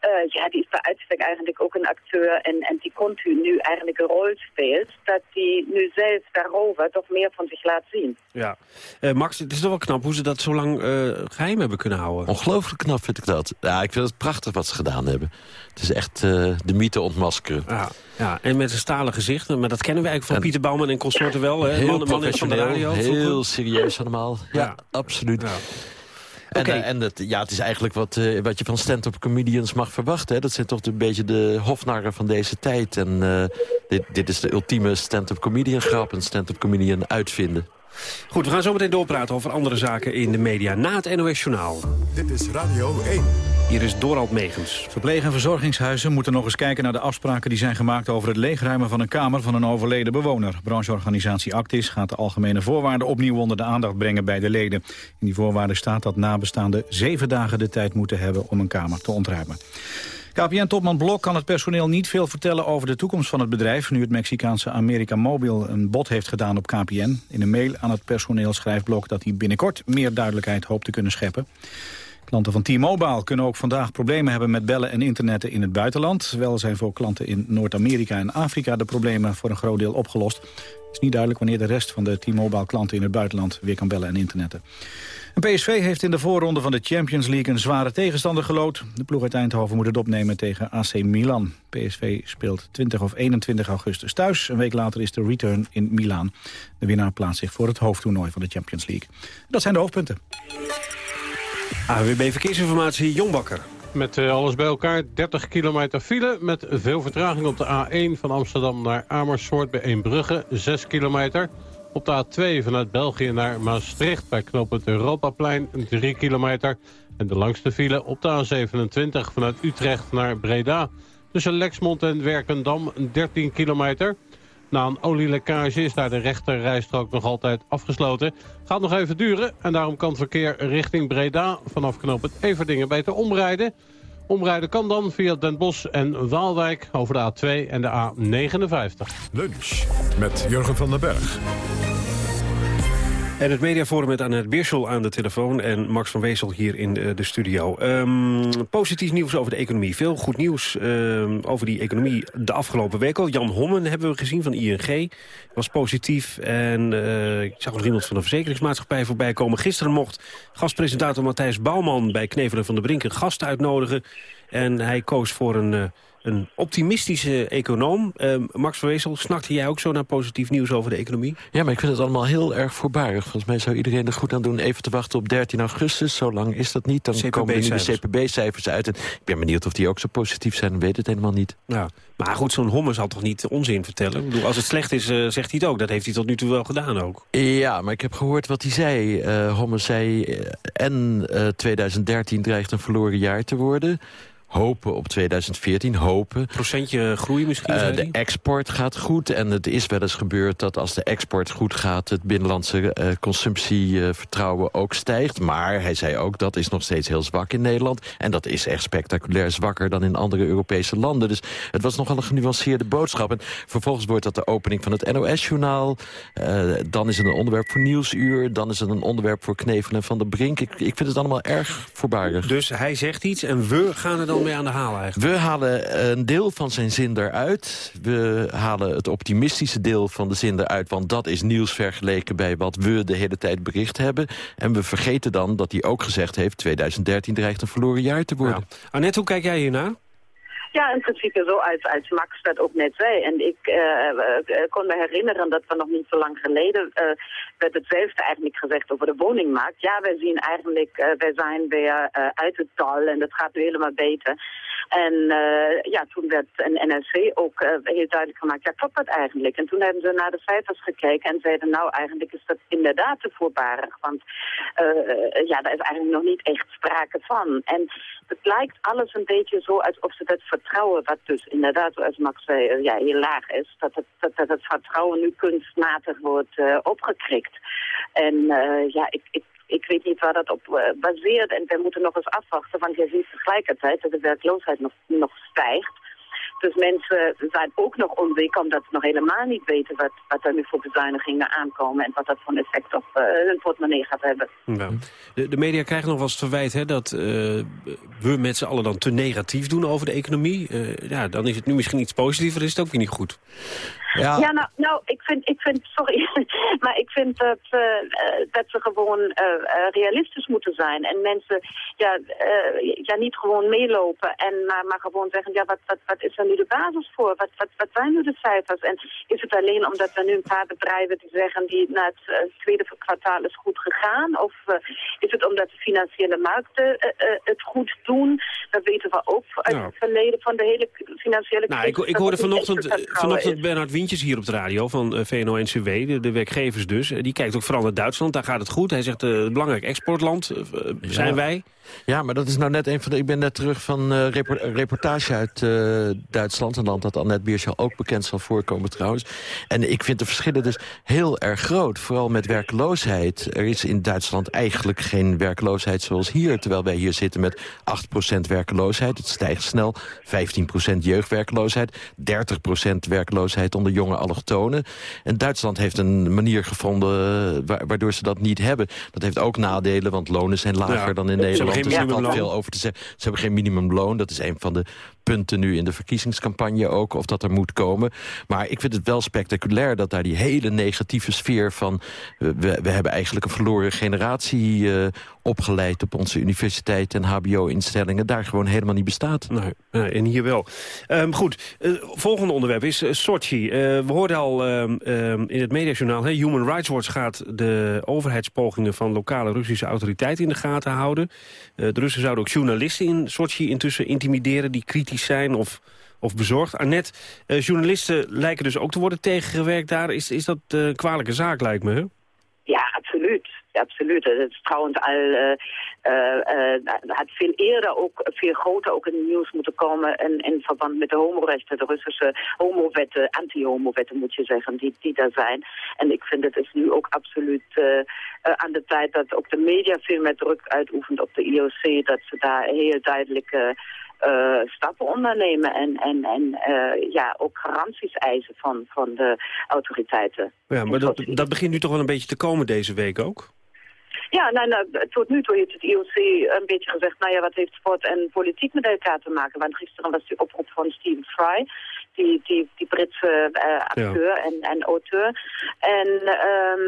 uh, ja, die is bij uitstek eigenlijk ook een acteur en, en die continu eigenlijk een rol speelt, dat die nu zelf daarover toch meer van zich laat zien. Ja. Uh, Max, het is toch wel knap hoe ze dat zo lang uh, geheim hebben kunnen houden. Ongelooflijk knap vind ik dat. Ja, ik vind het prachtig wat ze gedaan hebben. Het is echt de mythe ontmaskeren. Ja, ja, en met een stalen gezicht, maar dat kennen we eigenlijk van en, Pieter Bouwman en consorten wel. Hè? Heel man, man van de radio. Heel vroeger. serieus allemaal. Ja, ja. absoluut. Ja. En, okay. uh, en het, ja, het is eigenlijk wat, uh, wat je van stand-up comedians mag verwachten. Hè? Dat zijn toch een beetje de hofnarren van deze tijd. En uh, dit, dit is de ultieme stand-up comedian grap. Een stand-up comedian uitvinden. Goed, we gaan zo meteen doorpraten over andere zaken in de media. Na het NOS Journaal. Dit is Radio 1. Hier is Dorald Megens. Verpleeg- en verzorgingshuizen moeten nog eens kijken naar de afspraken... die zijn gemaakt over het leegruimen van een kamer van een overleden bewoner. Brancheorganisatie Actis gaat de algemene voorwaarden opnieuw onder de aandacht brengen bij de leden. In die voorwaarden staat dat nabestaanden zeven dagen de tijd moeten hebben om een kamer te ontruimen. KPN-topman Blok kan het personeel niet veel vertellen over de toekomst van het bedrijf... nu het Mexicaanse America Mobil een bod heeft gedaan op KPN. In een mail aan het personeel schrijft Blok dat hij binnenkort meer duidelijkheid hoopt te kunnen scheppen. Klanten van T-Mobile kunnen ook vandaag problemen hebben met bellen en internetten in het buitenland. Wel zijn voor klanten in Noord-Amerika en Afrika de problemen voor een groot deel opgelost. Het is niet duidelijk wanneer de rest van de T-Mobile klanten in het buitenland weer kan bellen en internetten. En PSV heeft in de voorronde van de Champions League een zware tegenstander gelood. De ploeg uit Eindhoven moet het opnemen tegen AC Milan. PSV speelt 20 of 21 augustus thuis. Een week later is de return in Milaan. De winnaar plaatst zich voor het hoofdtoernooi van de Champions League. Dat zijn de hoofdpunten. AWB Verkeersinformatie, Jongbakker. Met uh, alles bij elkaar 30 kilometer file met veel vertraging op de A1 van Amsterdam naar Amersfoort bij Eembrugge, 6 kilometer. Op de A2 vanuit België naar Maastricht bij knooppunt Europaplein 3 kilometer. En de langste file op de A27 vanuit Utrecht naar Breda. Tussen Lexmond en Werkendam 13 kilometer. Na een olielekkage is daar de rechter rijstrook nog altijd afgesloten. Gaat nog even duren en daarom kan het verkeer richting Breda... vanaf knooppunt Everdingen beter omrijden. Omrijden kan dan via Den Bosch en Waalwijk over de A2 en de A59. Lunch met Jurgen van den Berg. En het mediaforum met Annette Beerschel aan de telefoon... en Max van Wezel hier in de, de studio. Ehm, positief nieuws over de economie. Veel goed nieuws ehm, over die economie de afgelopen week al. Jan Hommen hebben we gezien van ING. Was positief. En uh, ik zag nog iemand van de verzekeringsmaatschappij voorbij komen. Gisteren mocht gastpresentator Matthijs Bouwman... bij Knevelen van de Brink een gast uitnodigen. En hij koos voor een... Uh, een optimistische econoom. Uh, Max van Wezel, snakte jij ook zo naar positief nieuws over de economie? Ja, maar ik vind het allemaal heel erg voorbarig. Volgens mij zou iedereen er goed aan doen even te wachten op 13 augustus. Zo lang is dat niet. Dan komen de nieuwe CPB-cijfers uit. En ik ben benieuwd of die ook zo positief zijn. Ik weet het helemaal niet. Ja. Maar goed, zo'n Homme zal toch niet onzin vertellen? Ik bedoel, als het slecht is, uh, zegt hij het ook. Dat heeft hij tot nu toe wel gedaan ook. Ja, maar ik heb gehoord wat hij zei. Uh, Homme zei, en 2013 dreigt een verloren jaar te worden hopen op 2014, hopen. Procentje groei misschien? Uh, de export gaat goed en het is wel eens gebeurd dat als de export goed gaat... het binnenlandse uh, consumptievertrouwen ook stijgt. Maar hij zei ook dat is nog steeds heel zwak in Nederland. En dat is echt spectaculair zwakker dan in andere Europese landen. Dus het was nogal een genuanceerde boodschap. En vervolgens wordt dat de opening van het NOS-journaal. Uh, dan is het een onderwerp voor Nieuwsuur. Dan is het een onderwerp voor Knevelen van de Brink. Ik, ik vind het allemaal erg voorbarig. Dus hij zegt iets en we gaan er dan mee aan de haal eigenlijk? We halen een deel van zijn zin eruit. We halen het optimistische deel van de zin eruit... want dat is nieuws vergeleken bij wat we de hele tijd bericht hebben. En we vergeten dan dat hij ook gezegd heeft... 2013 dreigt een verloren jaar te worden. Ja. Annette, hoe kijk jij hiernaar? Ja, in principe zo als, als Max dat ook net zei. En ik uh, kon me herinneren dat we nog niet zo lang geleden uh, werd hetzelfde eigenlijk gezegd over de woningmarkt. Ja, wij zien eigenlijk, uh, wij zijn weer uit het dal en dat gaat nu helemaal beter. En ja, toen werd een NRC ook heel duidelijk gemaakt, ja, klopt dat eigenlijk? En toen hebben ze naar de cijfers gekeken en zeiden, nou, eigenlijk is dat inderdaad te voorbarig. Want ja, daar is eigenlijk nog niet echt sprake van. En het lijkt alles een beetje zo alsof ze dat vertrouwen, wat dus inderdaad, zoals Max zei, eh, ja, heel laag is, dat het, dat, dat het vertrouwen nu kunstmatig wordt opgekrikt. En ja, ik, ik weet niet waar dat op uh, baseert en we moeten nog eens afwachten, want je ziet tegelijkertijd dat de werkloosheid nog, nog stijgt. Dus mensen zijn ook nog onzeker omdat ze nog helemaal niet weten wat, wat er nu voor bezuinigingen aankomen en wat dat voor een effect op uh, hun portemonnee gaat hebben. Ja. De, de, media krijgen nog wel eens verwijt hè, dat uh, we met z'n allen dan te negatief doen over de economie. Ja, dan is het nu misschien iets positiever, is het ook weer niet goed. Ja, ja nou, nou ik, vind, ik vind, sorry, *laughs* maar ik vind dat, uh, dat ze gewoon uh, realistisch moeten zijn. En mensen ja, uh, ja, niet gewoon meelopen, en, maar, maar gewoon zeggen, ja, wat, wat, wat is er nu de basis voor? Wat, wat, wat zijn nu de cijfers? En is het alleen omdat er nu een paar bedrijven die zeggen, die na het tweede kwartaal is goed gegaan? Of is het omdat de financiële markten het goed doen? Dat weten we ook uit nou. het verleden van de hele financiële crisis. Nou, ik, ik hoorde vanochtend, vanochtend Bernard Hier op de radio van uh, VNO-NCW, de, de, werkgevers dus. die kijkt ook vooral naar Duitsland, daar gaat het goed. Hij zegt, uh, belangrijk exportland zijn wij. Ja, maar dat is nou net een van de... Ik ben net terug van uh, reportage uit uh, Duitsland. Een land dat Annette Bierschel ook bekend zal voorkomen trouwens. En ik vind de verschillen dus heel erg groot. Vooral met werkloosheid. Er is in Duitsland eigenlijk geen werkloosheid zoals hier. Terwijl wij hier zitten met 8% werkloosheid. Het stijgt snel. 15% jeugdwerkloosheid. 30% werkloosheid onder jonge allochtonen. En Duitsland heeft een manier gevonden waardoor ze dat niet hebben. Dat heeft ook nadelen, want lonen zijn lager ja. dan in Nederland geen minimumloon. veel over te zeggen. Ze hebben geen minimumloon. Dat is een van de punten nu in de verkiezingscampagne ook, of dat er moet komen. Maar ik vind het wel spectaculair dat daar die hele negatieve sfeer van... we, we hebben eigenlijk een verloren generatie uh, opgeleid op onze universiteiten en hbo-instellingen... daar gewoon helemaal niet bestaat. Nee, en hier wel. Um, goed, uh, volgende onderwerp is uh, Sochi. we hoorden al um, um, in het mediajournaal... Human Rights Watch gaat de overheidspogingen van lokale Russische autoriteiten in de gaten houden. de Russen zouden ook journalisten in Sochi intussen intimideren... die kritisch zijn of, of bezorgd. Annette, uh, journalisten lijken dus ook te worden tegengewerkt daar. Is, is dat een kwalijke zaak, lijkt me, hè? Ja, absoluut. absoluut. Het is trouwens al, uh, had veel eerder ook, veel groter ook in het nieuws moeten komen in, in verband met de homorechten, de Russische homowetten, anti-homowetten moet je zeggen, die, die daar zijn. En ik vind het is nu ook absoluut aan de tijd dat ook de media veel meer druk uitoefent op de IOC, dat ze daar heel duidelijk eh, stappen ondernemen en, en, en eh, ja, ook garanties eisen van, van de autoriteiten. Ja, maar dat, dat begint nu toch wel een beetje te komen deze week ook? Ja, nou, nou, tot nu toe heeft het IOC een beetje gezegd... nou ja, wat heeft sport en politiek met elkaar te maken? Want gisteren was die oproep van Stephen Fry die, die, die Britse uh, acteur en, en auteur. En um,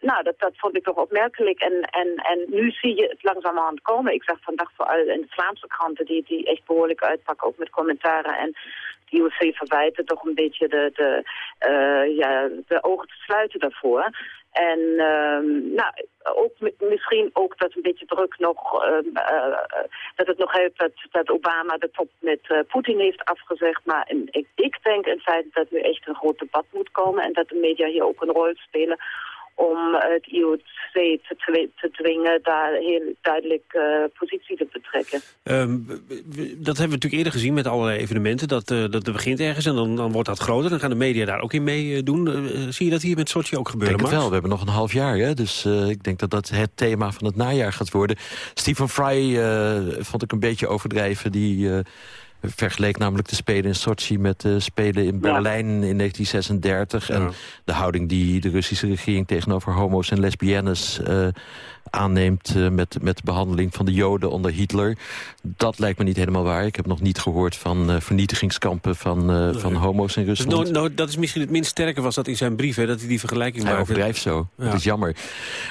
nou, dat, dat vond ik toch opmerkelijk. En, en, en nu zie je het langzamerhand komen. Ik zag vandaag vooral in de Vlaamse kranten die, die echt behoorlijk uitpakken, ook met commentaren. En de IOC verwijten toch een beetje de, de, uh, ja, de ogen te sluiten daarvoor. En uh, nou, ook misschien ook dat een beetje druk nog, uh, uh, dat het nog helpt dat, dat Obama de top met uh, Poetin heeft afgezegd. Maar in, ik, ik denk in feite dat nu echt een groot debat moet komen en dat de media hier ook een rol spelen om het IOC te, te dwingen daar heel duidelijk uh, positie te betrekken. Um, dat hebben we natuurlijk eerder gezien met allerlei evenementen. Dat, uh, dat begint ergens en dan, dan wordt dat groter. Dan gaan de media daar ook in meedoen. Uh, zie je dat hier met Sochi ook gebeuren, Ik denk het wel. We hebben nog een half jaar. Hè? Dus ik denk dat dat het thema van het najaar gaat worden. Stephen Fry vond ik een beetje overdrijven. Die vergeleek namelijk de Spelen in Sochi met de Spelen in Berlijn in 1936. En de houding die de Russische regering tegenover homo's en lesbiennes uh, aanneemt... Uh, met, met de behandeling van de Joden onder Hitler. Dat lijkt me niet helemaal waar. Ik heb nog niet gehoord van uh, vernietigingskampen van, nee. van homo's in Rusland. Dus no, no, dat is misschien het minst sterke was dat in zijn brief, hè, dat hij die vergelijking maakt. Hij overdrijft zo. Ja. Dat is jammer.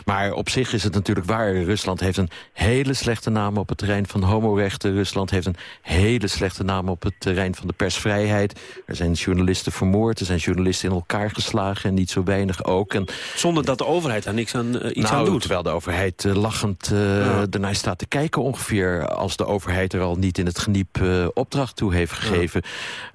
Maar op zich is het natuurlijk waar. Rusland heeft een hele slechte naam op het terrein van homorechten. Rusland heeft een hele slechte naam op het terrein van de persvrijheid. Er zijn journalisten vermoord, er zijn journalisten in elkaar geslagen... en niet zo weinig ook. En, Zonder dat de overheid daar niks aan, uh, iets nou, aan doet. terwijl de overheid uh, lachend uh, ja. ernaar staat te kijken ongeveer... als de overheid er al niet in het geniep opdracht toe heeft gegeven.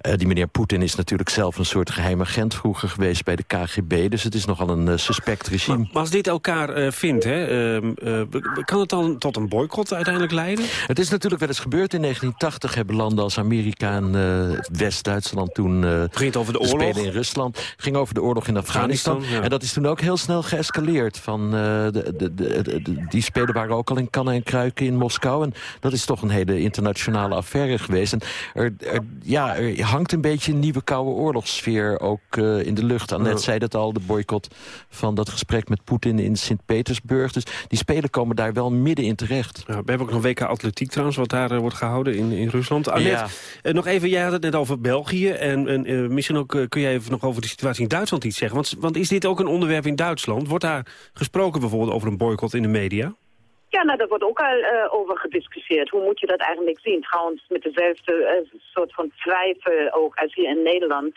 Ja. die meneer Poetin is natuurlijk zelf een soort geheim agent vroeger geweest... bij de KGB, dus het is nogal een suspect regime. Maar, maar als dit elkaar vindt, hè, ehm, kan het dan tot een boycott uiteindelijk leiden? Het is natuurlijk wel eens gebeurd. In 1980 hebben landen als Amerika en uh, West-Duitsland toen uh, ging over de oorlog spelen in Rusland. Ging over de oorlog in Afghanistan. Afghanistan ja. En dat is toen ook heel snel geëscaleerd. Van, uh, de, de, de, die spelen waren ook al in kannen en kruiken in Moskou. En dat is toch een hele internationale affaire geweest. En er, er ja, er hangt een beetje een nieuwe koude oorlogssfeer ook in de lucht. Annette zei dat al, de boycott van dat gesprek met Poetin in Sint-Petersburg. Dus die spelen komen daar wel midden in terecht. Ja, we hebben ook nog WK Atletiek trouwens, wat daar wordt gehouden in, in Rusland. Annette, ja. nog even, jij had het net over België. En, en uh, misschien ook uh, kun jij even nog over de situatie in Duitsland iets zeggen. Want, want is dit ook een onderwerp in Duitsland? Wordt daar gesproken bijvoorbeeld over een boycott in de media? Ja, nou, daar wordt ook al uh, over gediscussieerd. Hoe moet je dat eigenlijk zien? Trouwens, met dezelfde soort van twijfel ook als hier in Nederland...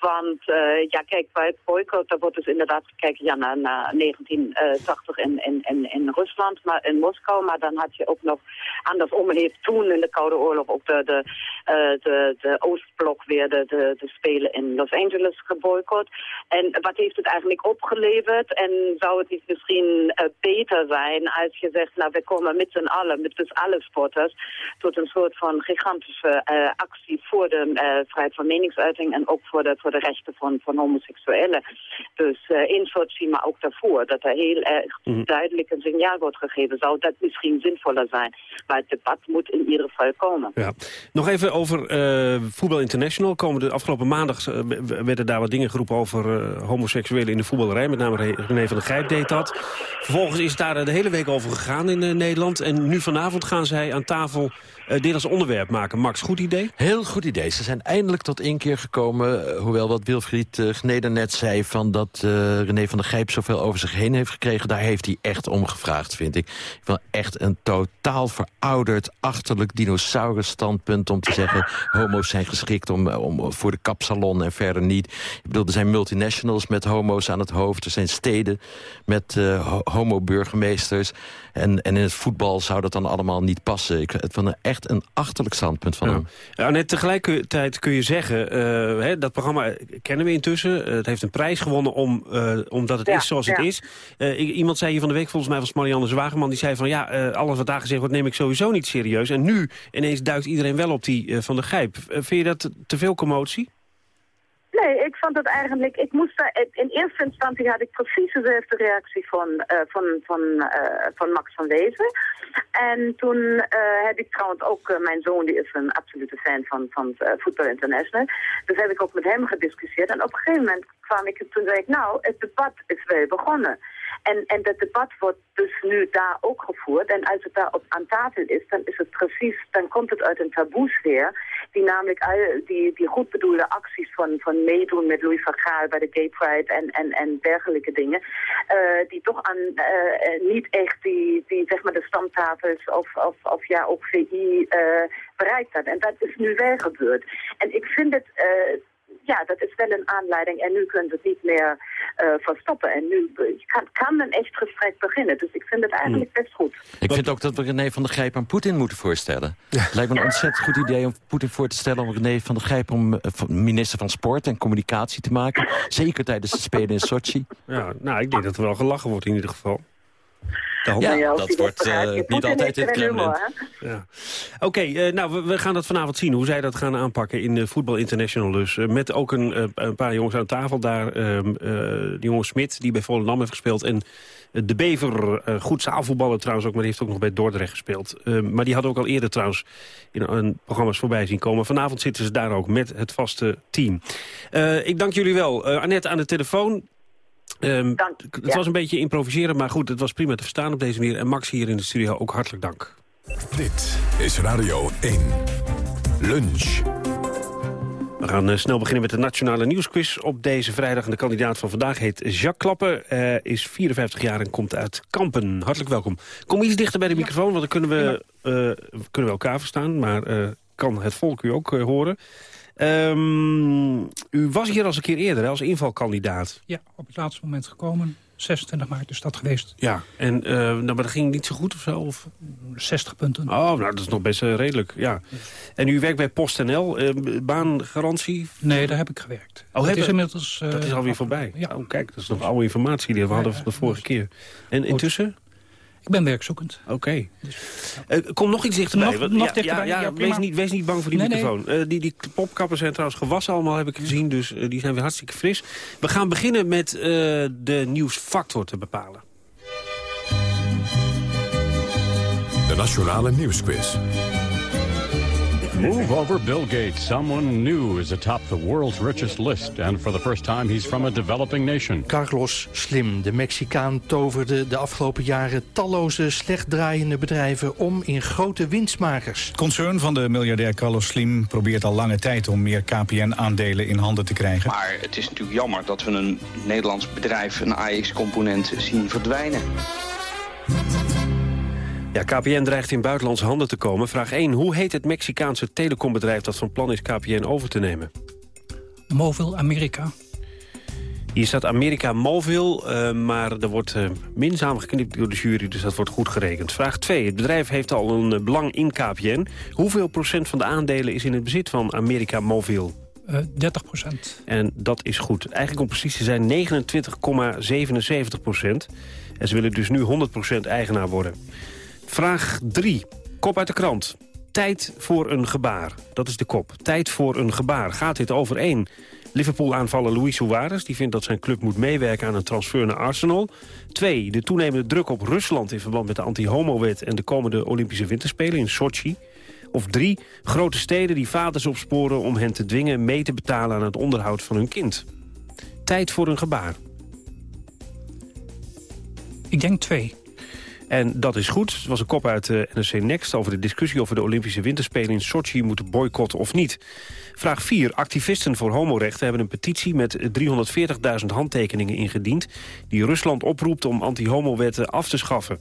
Want uh, ja, kijk, bij het boycott, daar wordt dus inderdaad gekeken ja, naar, naar 1980 in, in, in, in Rusland, maar in Moskou. Maar dan had je ook nog, andersom heeft toen in de Koude Oorlog ook de, de Oostblok weer de, Spelen in Los Angeles geboycott. En wat heeft het eigenlijk opgeleverd? En zou het niet misschien beter zijn als je zegt, nou we komen met z'n allen, met dus alle sporters, tot een soort van gigantische actie voor de vrijheid van meningsuiting en ook voor de voor de rechten van, van homoseksuelen. Dus uh, in Sochi, maar ook daarvoor, dat er heel erg mm. duidelijk een signaal wordt gegeven. Zou dat misschien zinvoller zijn? Maar het debat moet in ieder geval komen. Ja. Nog even over uh, Voetbal International. Komen de afgelopen maandag uh, werden daar wat dingen geroepen over homoseksuelen in de voetballerij. Met name René van der Grijp deed dat. Vervolgens is daar de hele week over gegaan in Nederland. En nu vanavond gaan zij aan tafel dit als onderwerp maken. Max, goed idee? Heel goed idee. Ze zijn eindelijk tot één keer gekomen hoewel wat Wilfried uh, net zei... van dat uh, René van der Gijp zoveel over zich heen heeft gekregen... daar heeft hij echt om gevraagd, vind ik. Vind echt een totaal verouderd, achterlijk dinosaurus standpunt... om te zeggen, homo's zijn geschikt om, om, voor de kapsalon en verder niet. Ik bedoel, er zijn multinationals met homo's aan het hoofd. Er zijn steden met uh, homo-burgemeesters... En, en in het voetbal zou dat dan allemaal niet passen. Ik het vond echt een achterlijk standpunt van ja. hem. Ja, net tegelijkertijd kun je zeggen... Uh, hè, dat programma kennen we intussen. Het heeft een prijs gewonnen om, uh, omdat het ja, is zoals ja. het is. iemand zei hier van de week, volgens mij was Marianne Zwageman... die zei van ja, alles wat daar gezegd wordt neem ik sowieso niet serieus. En nu ineens duikt iedereen wel op die van de Gijp. vind je dat te veel commotie? Nee, ik vond het eigenlijk... Ik moest daar, in eerste instantie had ik precies dezelfde reactie van, uh, van, van, uh, van Max van Wezen. En toen uh, heb ik trouwens ook... mijn zoon die is een absolute fan van, van Football International. Dus heb ik ook met hem gediscussieerd. En op een gegeven moment kwam ik... Toen zei ik, nou, het debat is wel begonnen. En, en dat debat wordt dus nu daar ook gevoerd. En als het daar op, aan tafel is, dan is het precies, dan komt het uit een taboesfeer. Die namelijk al die, die goed bedoelde acties van, van meedoen met Louis van Gaal bij de Gay Pride en, en, en dergelijke dingen. Uh, die toch aan uh, niet echt die, die zeg maar de stamtafels of, of, of ja ook VI bereikt had. En dat is nu wel gebeurd. En ik vind het ja, dat is wel een aanleiding en nu kunnen ze het niet meer uh, verstoppen. En nu kan, kan een echt gesprek beginnen. Dus ik vind het eigenlijk best goed. Ik vind ook dat we René van der Grijp aan Poetin moeten voorstellen. Het lijkt me een ontzettend goed idee om Poetin voor te stellen... om René van der Grijp om uh, minister van Sport en Communicatie te maken. Zeker tijdens de Spelen in Sochi. Ja, nou, ik denk dat er wel gelachen wordt in ieder geval. Ja, dat wordt uh, niet altijd in het Kremlin. Ja. Oké, okay, uh, nou, we, we, gaan dat vanavond zien, hoe zij dat gaan aanpakken in de Voetbal International dus. Uh, met ook een, een, paar jongens aan tafel daar. Ehm, de jongen Smit, die bij Volendam heeft gespeeld. En de Bever, goed zaalvoetballer trouwens ook, maar die heeft ook nog bij Dordrecht gespeeld. Ehm, maar die had ook al eerder trouwens in een programma's voorbij zien komen. Vanavond zitten ze daar ook met het vaste team. ik dank jullie wel. Annette aan de telefoon. Um, het was een beetje improviseren, maar goed, het was prima te verstaan op deze manier. En Max hier in de studio ook hartelijk dank. Dit is Radio 1. Lunch. We gaan uh, snel beginnen met de Nationale Nieuwsquiz op deze vrijdag. En de kandidaat van vandaag heet Jacques Klappen, uh, is 54 jaar en komt uit Kampen. Hartelijk welkom. Kom iets dichter bij de microfoon, want dan kunnen we, uh, kunnen we elkaar verstaan. Maar kan het volk u ook horen. Um, u was hier al een keer eerder als invalkandidaat. Ja, op het laatste moment gekomen. 26 maart is dat geweest. Ja, en uh, nou, maar dat ging niet zo goed of zo? Of? 60 punten. Oh, nou, dat is nog best uh, redelijk, ja. En u werkt bij PostNL, uh, baangarantie? Nee, daar heb ik gewerkt. Oh, dat is inmiddels... dat is alweer voorbij? Ja. Oh, kijk, dat is nog oude informatie die we hadden de vorige keer. En intussen? Ik ben werkzoekend. Oké. Okay. Dus, uh, kom nog iets dichterbij. Nog, nog dichterbij. Ja, ja, wees, niet, wees niet bang voor die nee, microfoon. Nee. Uh, die, die popkappen zijn trouwens gewassen allemaal, heb ik gezien. Dus uh, die zijn weer hartstikke fris. We gaan beginnen met de nieuwsfactor te bepalen. De Nationale Nieuwsquiz. Move over Bill Gates. Someone new is atop the world's richest list. And for the first time, he's from a developing nation. Carlos Slim, de Mexicaan, toverde de afgelopen jaren talloze slecht draaiende bedrijven om in grote winstmakers. Het concern van de miljardair Carlos Slim probeert al lange tijd om meer KPN-aandelen in handen te krijgen. Maar het is natuurlijk jammer dat we een Nederlands bedrijf, een AX-component, zien verdwijnen. Ja, KPN dreigt in buitenlandse handen te komen. Vraag 1. Hoe heet het Mexicaanse telecombedrijf dat van plan is KPN over te nemen? Movil Amerika. Hier staat Amerika Movil, uh, maar er wordt uh, minzaam geknipt door de jury, dus dat wordt goed gerekend. Vraag 2. Het bedrijf heeft al een uh, belang in KPN. Hoeveel procent van de aandelen is in het bezit van Amerika Movil? 30 procent. En dat is goed. Eigenlijk om precies te zijn 29,77 procent. En ze willen dus nu 100 procent eigenaar worden. Vraag 3. Kop uit de krant. Tijd voor een gebaar. Dat is de kop. Tijd voor een gebaar. Gaat dit over één? Liverpool-aanvaller Luis Suarez die vindt dat zijn club moet meewerken aan een transfer naar Arsenal. 2. De toenemende druk op Rusland in verband met de anti-homo-wet... en de komende Olympische Winterspelen in Sochi. Of 3. Grote steden die vaders opsporen om hen te dwingen mee te betalen aan het onderhoud van hun kind. Tijd voor een gebaar. Ik denk 2. En dat is goed. Het was een kop uit de NRC Next over de discussie over de Olympische Winterspelen in Sochi moeten boycotten of niet. Vraag 4. Activisten voor homorechten hebben een petitie met 340.000 handtekeningen ingediend... die Rusland oproept om anti-homo-wetten af te schaffen.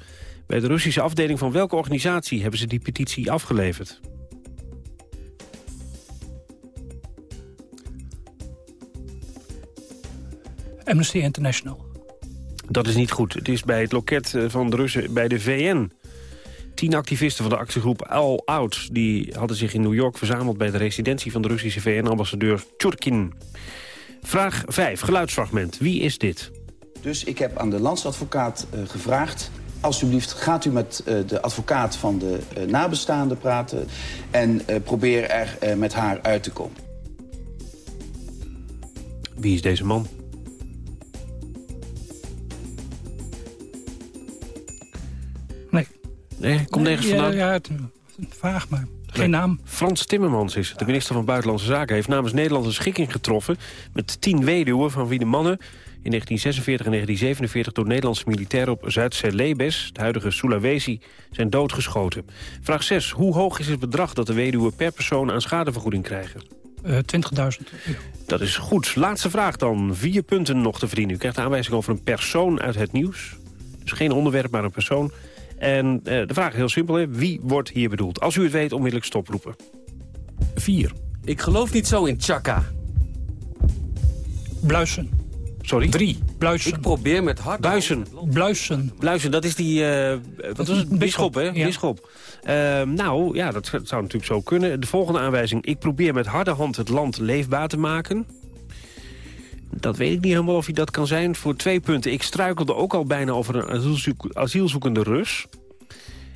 Bij de Russische afdeling van welke organisatie hebben ze die petitie afgeleverd? Amnesty International. Dat is niet goed. Het is bij het loket eh, van de Russen bij de VN. Tien activisten van de actiegroep All Out... die hadden zich in New York verzameld bij de residentie van de Russische VN-ambassadeur Churkin. Vraag 5, geluidsfragment. Wie is dit? Dus ik heb aan de landsadvocaat uh, gevraagd... alsjeblieft gaat u met uh, de advocaat van de uh, nabestaanden praten... en probeer er met haar uit te komen. Wie is deze man? Nee, komt nergens ja, vandaan? Ja, het, vraag maar. Geen naam. Frans Timmermans is het. De minister van Buitenlandse Zaken heeft namens Nederland een schikking getroffen... met tien weduwen van wie de mannen in 1946 en 1947 door Nederlandse militairen op Zuid-Celebes, het huidige Sulawesi, zijn doodgeschoten. Vraag 6. Hoe hoog is het bedrag dat de weduwen per persoon aan schadevergoeding krijgen? Uh, 20.000 euro. Dat is goed. Laatste vraag dan. Vier punten nog te verdienen. U krijgt de aanwijzing over een persoon uit het nieuws. Dus geen onderwerp, maar een persoon. En uh, de vraag is heel simpel. Hè? Wie wordt hier bedoeld? Als u het weet, onmiddellijk stoproepen. 4. Ik geloof niet zo in Chaka. Bluisen. Sorry? Drie. Bluisen. Ik probeer met hard... Buizen. Bluisen. Bluisen, dat is die... Uh, wat was het? Bisschop, hè? Ja. Bisschop. Uh, nou, ja, dat zou natuurlijk zo kunnen. De volgende aanwijzing. Ik probeer met harde hand het land leefbaar te maken. Dat weet ik niet helemaal of hij dat kan zijn. Voor twee punten. Ik struikelde ook al bijna over een asielzoek, asielzoekende Rus.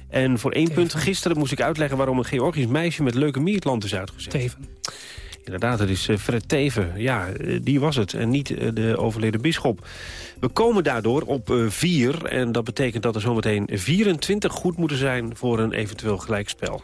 En voor één Teven. punt. Gisteren moest ik uitleggen waarom een Georgisch meisje met leukemie het land is uitgezet. Teven. Inderdaad, het is uh, Fred Teven. Ja, uh, die was het. En niet uh, de overleden bisschop. We komen daardoor op 4. en dat betekent dat er zometeen 24 goed moeten zijn... voor een eventueel gelijkspel.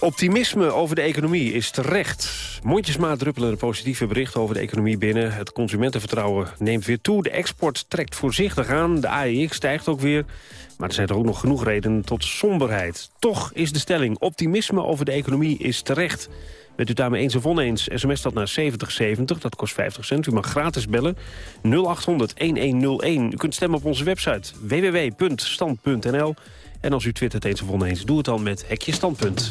Optimisme over de economie is terecht. Mondjesmaat druppelen de positieve berichten over de economie binnen. Het consumentenvertrouwen neemt weer toe. De export trekt voorzichtig aan. De AEX stijgt ook weer. Maar er zijn er ook nog genoeg redenen tot somberheid. Toch is de stelling, optimisme over de economie is terecht. Bent u daarmee eens of oneens, sms dat naar 7070, dat kost 50 cent. U mag gratis bellen, 0800-1101. U kunt stemmen op onze website www.stand.nl. En als u twittert eens of oneens, doe het dan met Hekje Standpunt.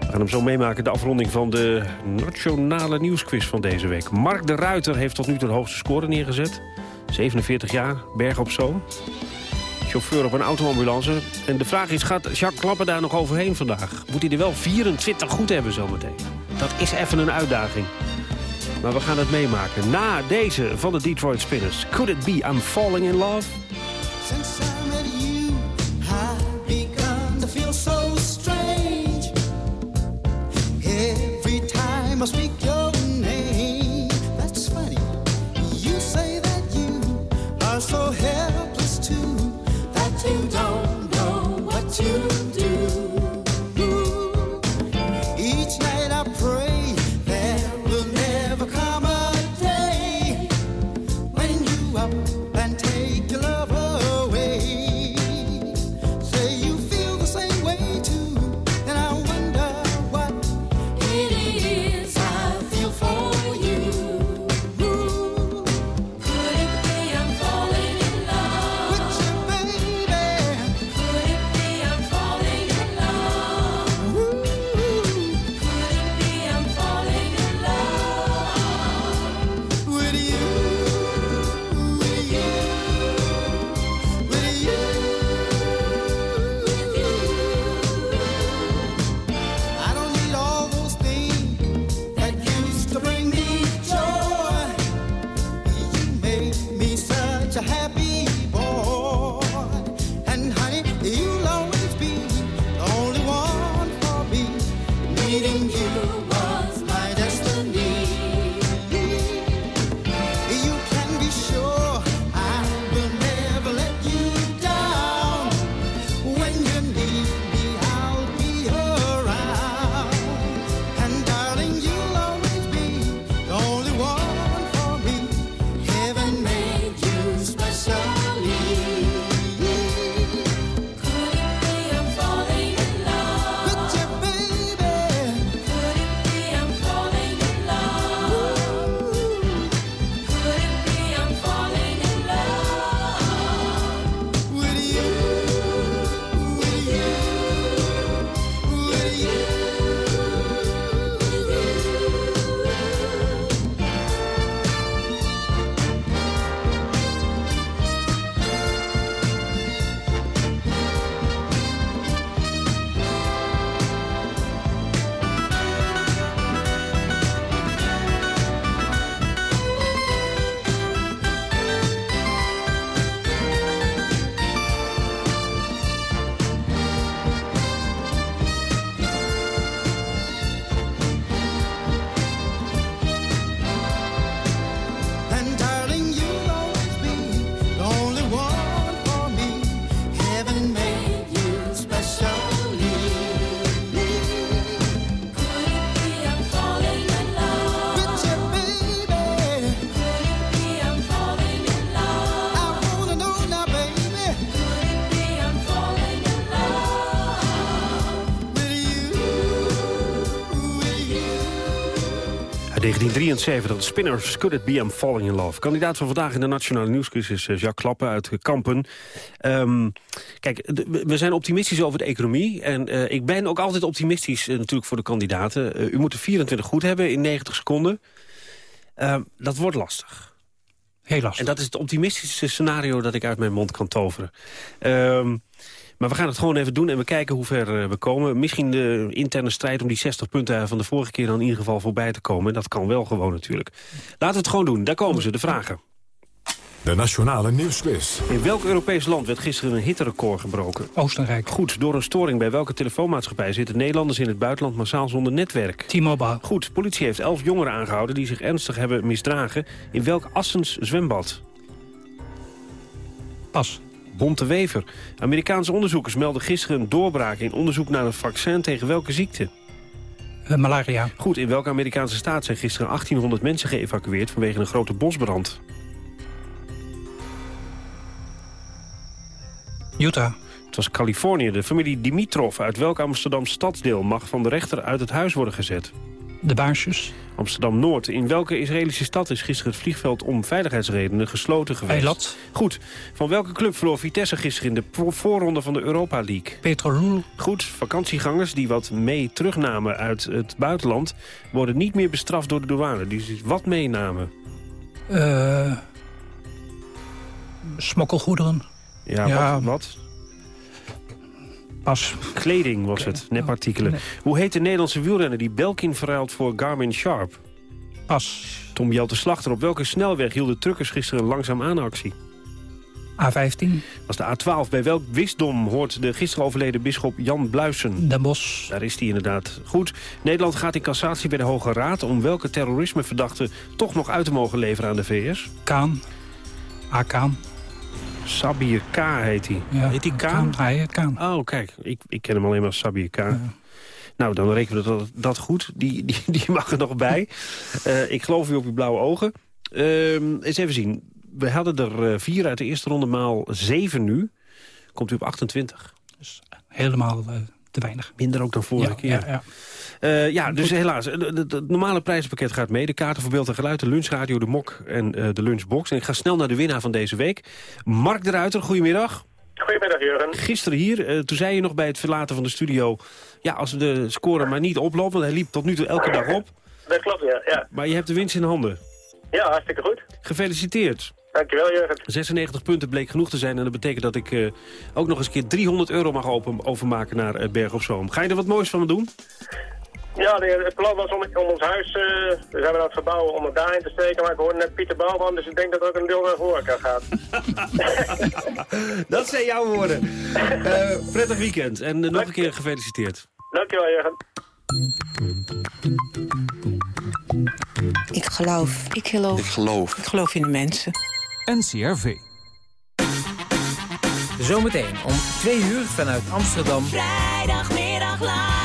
We gaan hem zo meemaken, de afronding van de nationale nieuwsquiz van deze week. Mark de Ruiter heeft tot nu toe de hoogste score neergezet. 47 jaar, Berg op Zoom chauffeur op een autoambulance. En de vraag is, gaat Jacques Klappen daar nog overheen vandaag? Moet hij er wel 24 goed hebben zometeen? Dat is even een uitdaging. Maar we gaan het meemaken. Na deze van de Detroit Spinners. Could it be I'm falling in love? Every time I speak your name, that's funny. You say that you are so helpless too. That you don't know what you 1973, de Spinners, Could It Be I'm Falling in Love. Kandidaat van vandaag in de Nationale Nieuwsquiz is eh, Jacques Klappen uit Kampen. Ehm, kijk, de- we- zijn optimistisch over de economie. En eh, ik ben ook altijd optimistisch eh, natuurlijk voor de kandidaten. U moet er 24 goed hebben in 90 seconden. Ehm, dat wordt lastig. Heel lastig. En dat is het optimistische scenario dat ik uit mijn mond kan toveren. Ehm, maar we gaan het gewoon even doen en we kijken hoe ver eh, we komen. Misschien de interne strijd om die 60 punten van de vorige keer... dan in ieder geval voorbij te komen. Dat kan wel gewoon natuurlijk. Laten we het gewoon doen. Daar komen ze, de vragen. De Nationale Nieuwsquiz. In welk Europees land werd gisteren een hitterecord gebroken? Oostenrijk. Goed, door een storing bij welke telefoonmaatschappij... zitten Nederlanders in het buitenland massaal zonder netwerk? T-Mobile. Goed, politie heeft elf jongeren aangehouden... die zich ernstig hebben misdragen. In welk Assens zwembad? Pas. Bonte Wever. Amerikaanse onderzoekers melden gisteren een doorbraak... in onderzoek naar een vaccin tegen welke ziekte? Eh, malaria. Goed, in welke Amerikaanse staat zijn gisteren 1800 mensen geëvacueerd... vanwege een grote bosbrand? Utah. Het was Californië. De familie Dimitrov uit welk Amsterdam stadsdeel... mag van de rechter uit het huis worden gezet? De Baarsjes. Amsterdam-Noord. In welke Israëlische stad is gisteren het vliegveld om veiligheidsredenen gesloten geweest? Eilat. Goed. Van welke club verloor Vitesse gisteren in de voorronde van de Europa League? Petrolul. Goed. Vakantiegangers die wat mee terugnamen uit het buitenland... worden niet meer bestraft door de douane. Die dus wat meenamen. Eh, smokkelgoederen. Ja, Ja. Wat, wat? Pas. Kleding was het, nepartikelen. nee. Hoe heet de Nederlandse wielrenner die Belkin verruilt voor Garmin Sharp? Pas. Tom Jelte Slachter, op welke snelweg hielden truckers gisteren een langzaam aanactie? A15. Dat is de A12. Bij welk wisdom hoort de gisteren overleden bisschop Jan Bluisen? Den Bosch. Daar is hij inderdaad. Goed. Nederland gaat in cassatie bij de Hoge Raad... om welke terrorismeverdachte toch nog uit te mogen leveren aan de VS? Kaan. A-Kaan. Sabir K. heet hij. Ja, heet hij Kaan? Hij heet Kaan. Oh, kijk. Ik, ik ken hem alleen maar als Sabir K. Nou, dan rekenen we dat, dat goed. Die, die, die mag er nog bij. *laughs* Eh, ik geloof u op uw blauwe ogen. Ehm, eens even zien. We hadden er eh, vier uit de eerste ronde, maal zeven nu. Komt u op 28. Helemaal eh, te weinig. Minder ook dan vorige Ja, keer. ja, ja. Eh, ja, dus helaas. eh, Het het normale prijzenpakket gaat mee. De kaarten voor beeld en geluid, de lunchradio, de mok en eh, de lunchbox. En ik ga snel naar de winnaar van deze week. Mark de Ruiter, goedemiddag. Goedemiddag, Jurgen. Gisteren hier, eh, toen zei je nog bij het verlaten van de studio... ja, als de score maar niet oploopt, want hij liep tot nu toe elke dag op. Dat klopt, ja. ja. Maar je hebt de winst in handen. Ja, hartstikke goed. Gefeliciteerd. Dankjewel, Jurgen. 96 punten bleek genoeg te zijn. En dat betekent dat ik eh, ook nog eens een keer 300 euro mag open, overmaken naar uh, Berg op Zoom. Ga je er wat moois van me doen? Ja, de- het plan was om, om ons huis, eh, we zijn we aan het verbouwen, om het daarin te steken. Maar ik hoorde net Pieter Bouwman, dus ik denk dat ook een deel naar horeca gaat. *laughs* Dat zijn jouw woorden. Eh, prettig weekend en eh, nog een keer gefeliciteerd. Dankjewel, Jurgen. Ik geloof. Ik geloof. Ik geloof. Ik geloof in de mensen. NCRV. Zometeen om twee uur vanuit Amsterdam. Vrijdagmiddag live.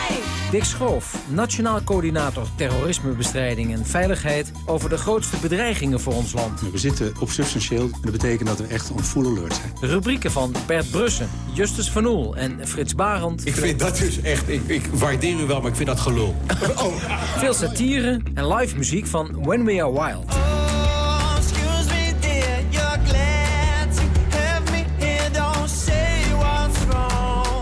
Dick Schoof, Nationaal Coördinator Terrorismebestrijding en Veiligheid... over de grootste bedreigingen voor ons land. We zitten op substantieel. Dat betekent dat we echt on full alert zijn. Rubrieken van Bert Brussen, Justus Van Oel en Frits Barend. Ik vind dat dus echt... Ik, ik waardeer u wel, maar ik vind dat gelul. Oh. Veel satire en live muziek van When We Are Wild.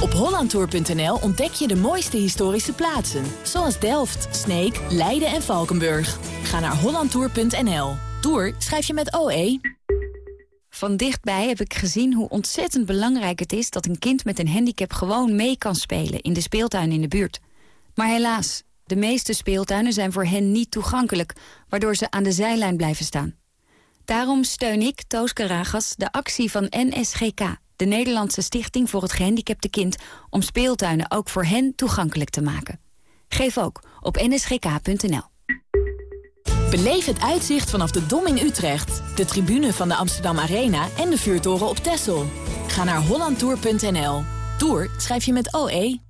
Op hollandtour.nl ontdek je de mooiste historische plaatsen. Zoals Delft, Sneek, Leiden en Valkenburg. Ga naar hollandtour.nl. Tour schrijf je met OE. Van dichtbij heb ik gezien hoe ontzettend belangrijk het is... dat een kind met een handicap gewoon mee kan spelen in de speeltuin in de buurt. Maar helaas, de meeste speeltuinen zijn voor hen niet toegankelijk... waardoor ze aan de zijlijn blijven staan. Daarom steun ik, Toos Karagas, de actie van NSGK... de Nederlandse Stichting voor het Gehandicapte Kind... om speeltuinen ook voor hen toegankelijk te maken. Geef ook op nsgk.nl. Beleef het uitzicht vanaf de Dom in Utrecht, de tribune van de Amsterdam Arena en de vuurtoren op Texel. Ga naar hollandtour.nl. Tour schrijf je met OE.